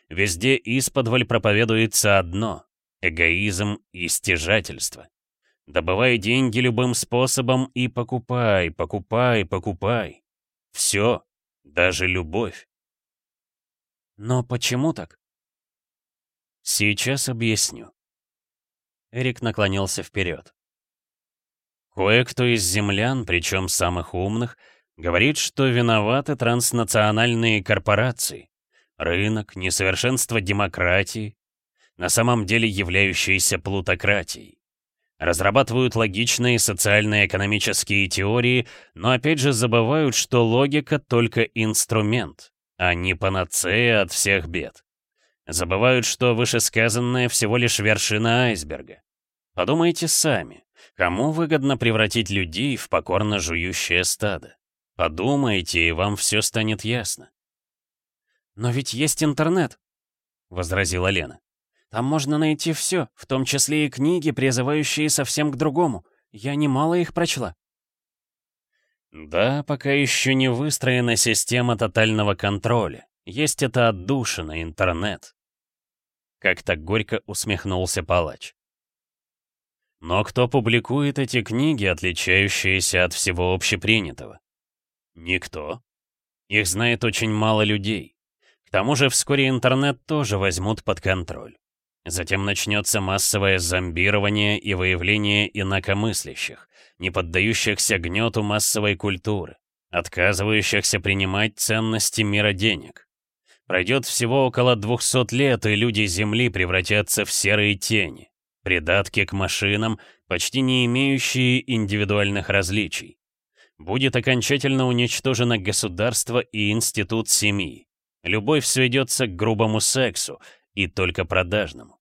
Везде исподволь проповедуется одно — эгоизм и стяжательство. Добывай деньги любым способом и покупай, покупай, покупай. Все, даже любовь. Но почему так? Сейчас объясню. Эрик наклонился вперед. Кое-кто из землян, причем самых умных, говорит, что виноваты транснациональные корпорации, рынок, несовершенство демократии, на самом деле являющиеся плутократией. Разрабатывают логичные социально-экономические теории, но опять же забывают, что логика только инструмент, а не панацея от всех бед. Забывают, что вышесказанное всего лишь вершина айсберга. Подумайте сами, кому выгодно превратить людей в покорно жующее стадо? Подумайте, и вам все станет ясно. «Но ведь есть интернет», — возразила Лена. «Там можно найти все, в том числе и книги, призывающие совсем к другому. Я немало их прочла». Да, пока еще не выстроена система тотального контроля. Есть это отдушина, интернет. Как-то горько усмехнулся палач. Но кто публикует эти книги, отличающиеся от всего общепринятого? Никто. Их знает очень мало людей. Тому же вскоре интернет тоже возьмут под контроль. Затем начнется массовое зомбирование и выявление инакомыслящих, не поддающихся гнету массовой культуры, отказывающихся принимать ценности мира денег. Пройдет всего около 200 лет, и люди Земли превратятся в серые тени, придатки к машинам, почти не имеющие индивидуальных различий. Будет окончательно уничтожено государство и институт семьи. Любовь сведется к грубому сексу, и только продажному.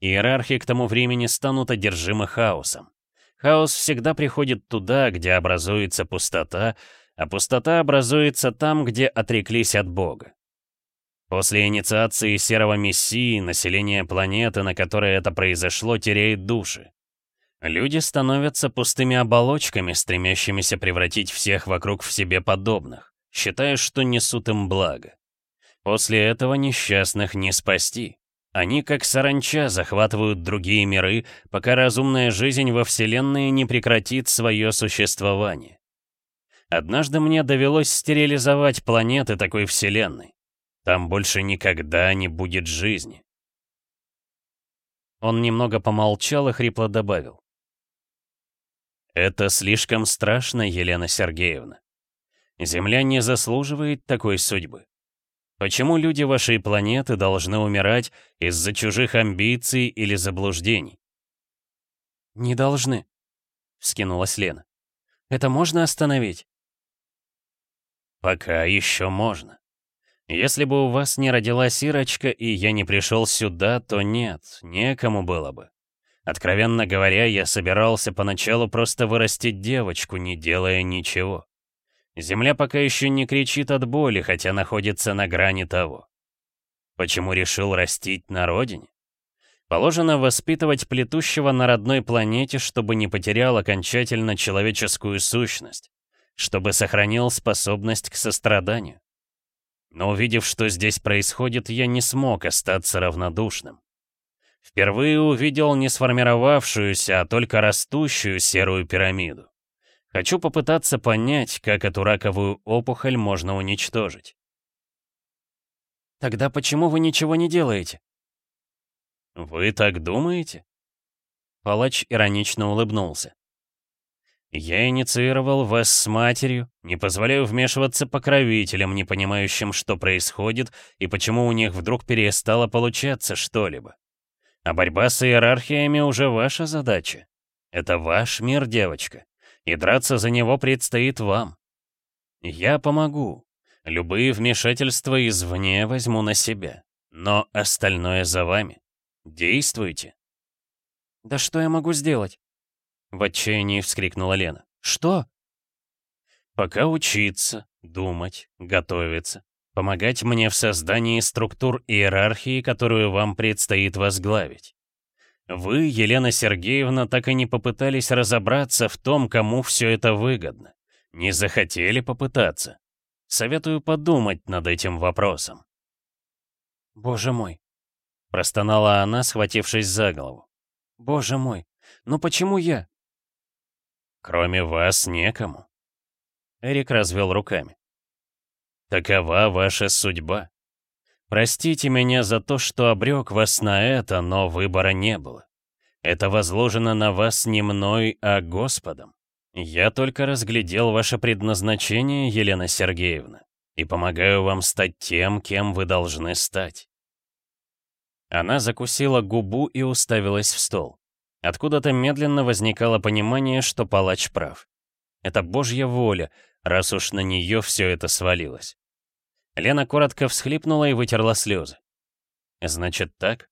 Иерархи к тому времени станут одержимы хаосом. Хаос всегда приходит туда, где образуется пустота, а пустота образуется там, где отреклись от Бога. После инициации Серого Мессии население планеты, на которой это произошло, теряет души. Люди становятся пустыми оболочками, стремящимися превратить всех вокруг в себе подобных, считая, что несут им благо. После этого несчастных не спасти. Они, как саранча, захватывают другие миры, пока разумная жизнь во Вселенной не прекратит свое существование. Однажды мне довелось стерилизовать планеты такой Вселенной. Там больше никогда не будет жизни. Он немного помолчал и хрипло добавил. «Это слишком страшно, Елена Сергеевна. Земля не заслуживает такой судьбы. Почему люди вашей планеты должны умирать из-за чужих амбиций или заблуждений? «Не должны», — вскинулась Лена. «Это можно остановить?» «Пока еще можно. Если бы у вас не родилась Ирочка, и я не пришел сюда, то нет, некому было бы. Откровенно говоря, я собирался поначалу просто вырастить девочку, не делая ничего. Земля пока еще не кричит от боли, хотя находится на грани того. Почему решил растить на родине? Положено воспитывать плетущего на родной планете, чтобы не потерял окончательно человеческую сущность, чтобы сохранил способность к состраданию. Но увидев, что здесь происходит, я не смог остаться равнодушным. Впервые увидел не сформировавшуюся, а только растущую серую пирамиду. Хочу попытаться понять, как эту раковую опухоль можно уничтожить. Тогда почему вы ничего не делаете? Вы так думаете? Палач иронично улыбнулся. Я инициировал вас с матерью, не позволяю вмешиваться покровителям, не понимающим, что происходит и почему у них вдруг перестало получаться что-либо. А борьба с иерархиями уже ваша задача. Это ваш мир, девочка и драться за него предстоит вам. Я помогу. Любые вмешательства извне возьму на себя. Но остальное за вами. Действуйте. «Да что я могу сделать?» В отчаянии вскрикнула Лена. «Что?» «Пока учиться, думать, готовиться, помогать мне в создании структур иерархии, которую вам предстоит возглавить. Вы, Елена Сергеевна, так и не попытались разобраться в том, кому все это выгодно. Не захотели попытаться. Советую подумать над этим вопросом. Боже мой. Простонала она, схватившись за голову. Боже мой, ну почему я? Кроме вас некому. Эрик развел руками. Такова ваша судьба. Простите меня за то, что обрек вас на это, но выбора не было. Это возложено на вас не мной, а Господом. Я только разглядел ваше предназначение, Елена Сергеевна, и помогаю вам стать тем, кем вы должны стать. Она закусила губу и уставилась в стол. Откуда-то медленно возникало понимание, что палач прав. Это Божья воля, раз уж на нее все это свалилось. Лена коротко всхлипнула и вытерла слезы. Значит так?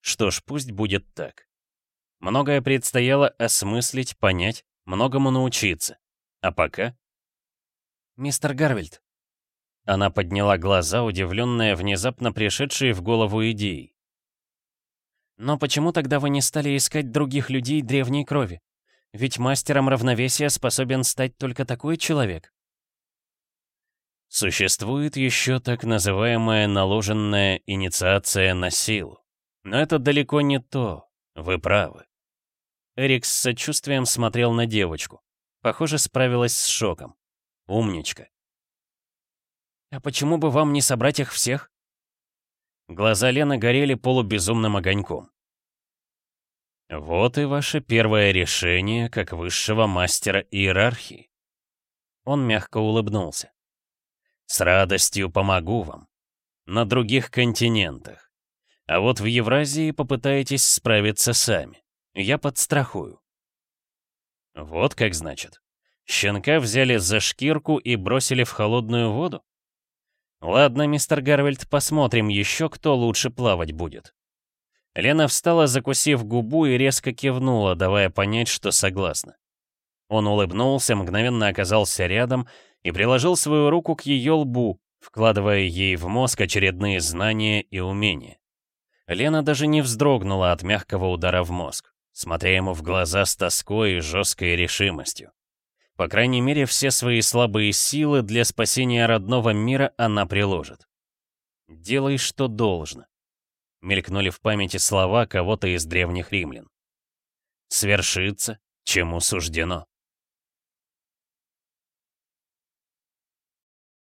Что ж, пусть будет так. Многое предстояло осмыслить, понять, многому научиться. А пока... «Мистер Гарвельд». Она подняла глаза, удивленная внезапно пришедшей в голову идеей. «Но почему тогда вы не стали искать других людей древней крови? Ведь мастером равновесия способен стать только такой человек». Существует еще так называемая наложенная инициация на силу. Но это далеко не то, вы правы. Эрик с сочувствием смотрел на девочку. Похоже, справилась с шоком. Умничка. «А почему бы вам не собрать их всех?» Глаза Лены горели полубезумным огоньком. «Вот и ваше первое решение как высшего мастера иерархии». Он мягко улыбнулся. С радостью помогу вам. На других континентах. А вот в Евразии попытаетесь справиться сами. Я подстрахую. Вот как значит. Щенка взяли за шкирку и бросили в холодную воду? Ладно, мистер Гарвельд, посмотрим еще, кто лучше плавать будет. Лена встала, закусив губу и резко кивнула, давая понять, что согласна. Он улыбнулся, мгновенно оказался рядом и приложил свою руку к ее лбу, вкладывая ей в мозг очередные знания и умения. Лена даже не вздрогнула от мягкого удара в мозг, смотря ему в глаза с тоской и жесткой решимостью. По крайней мере, все свои слабые силы для спасения родного мира она приложит. «Делай, что должно», — мелькнули в памяти слова кого-то из древних римлян. «Свершится, чему суждено».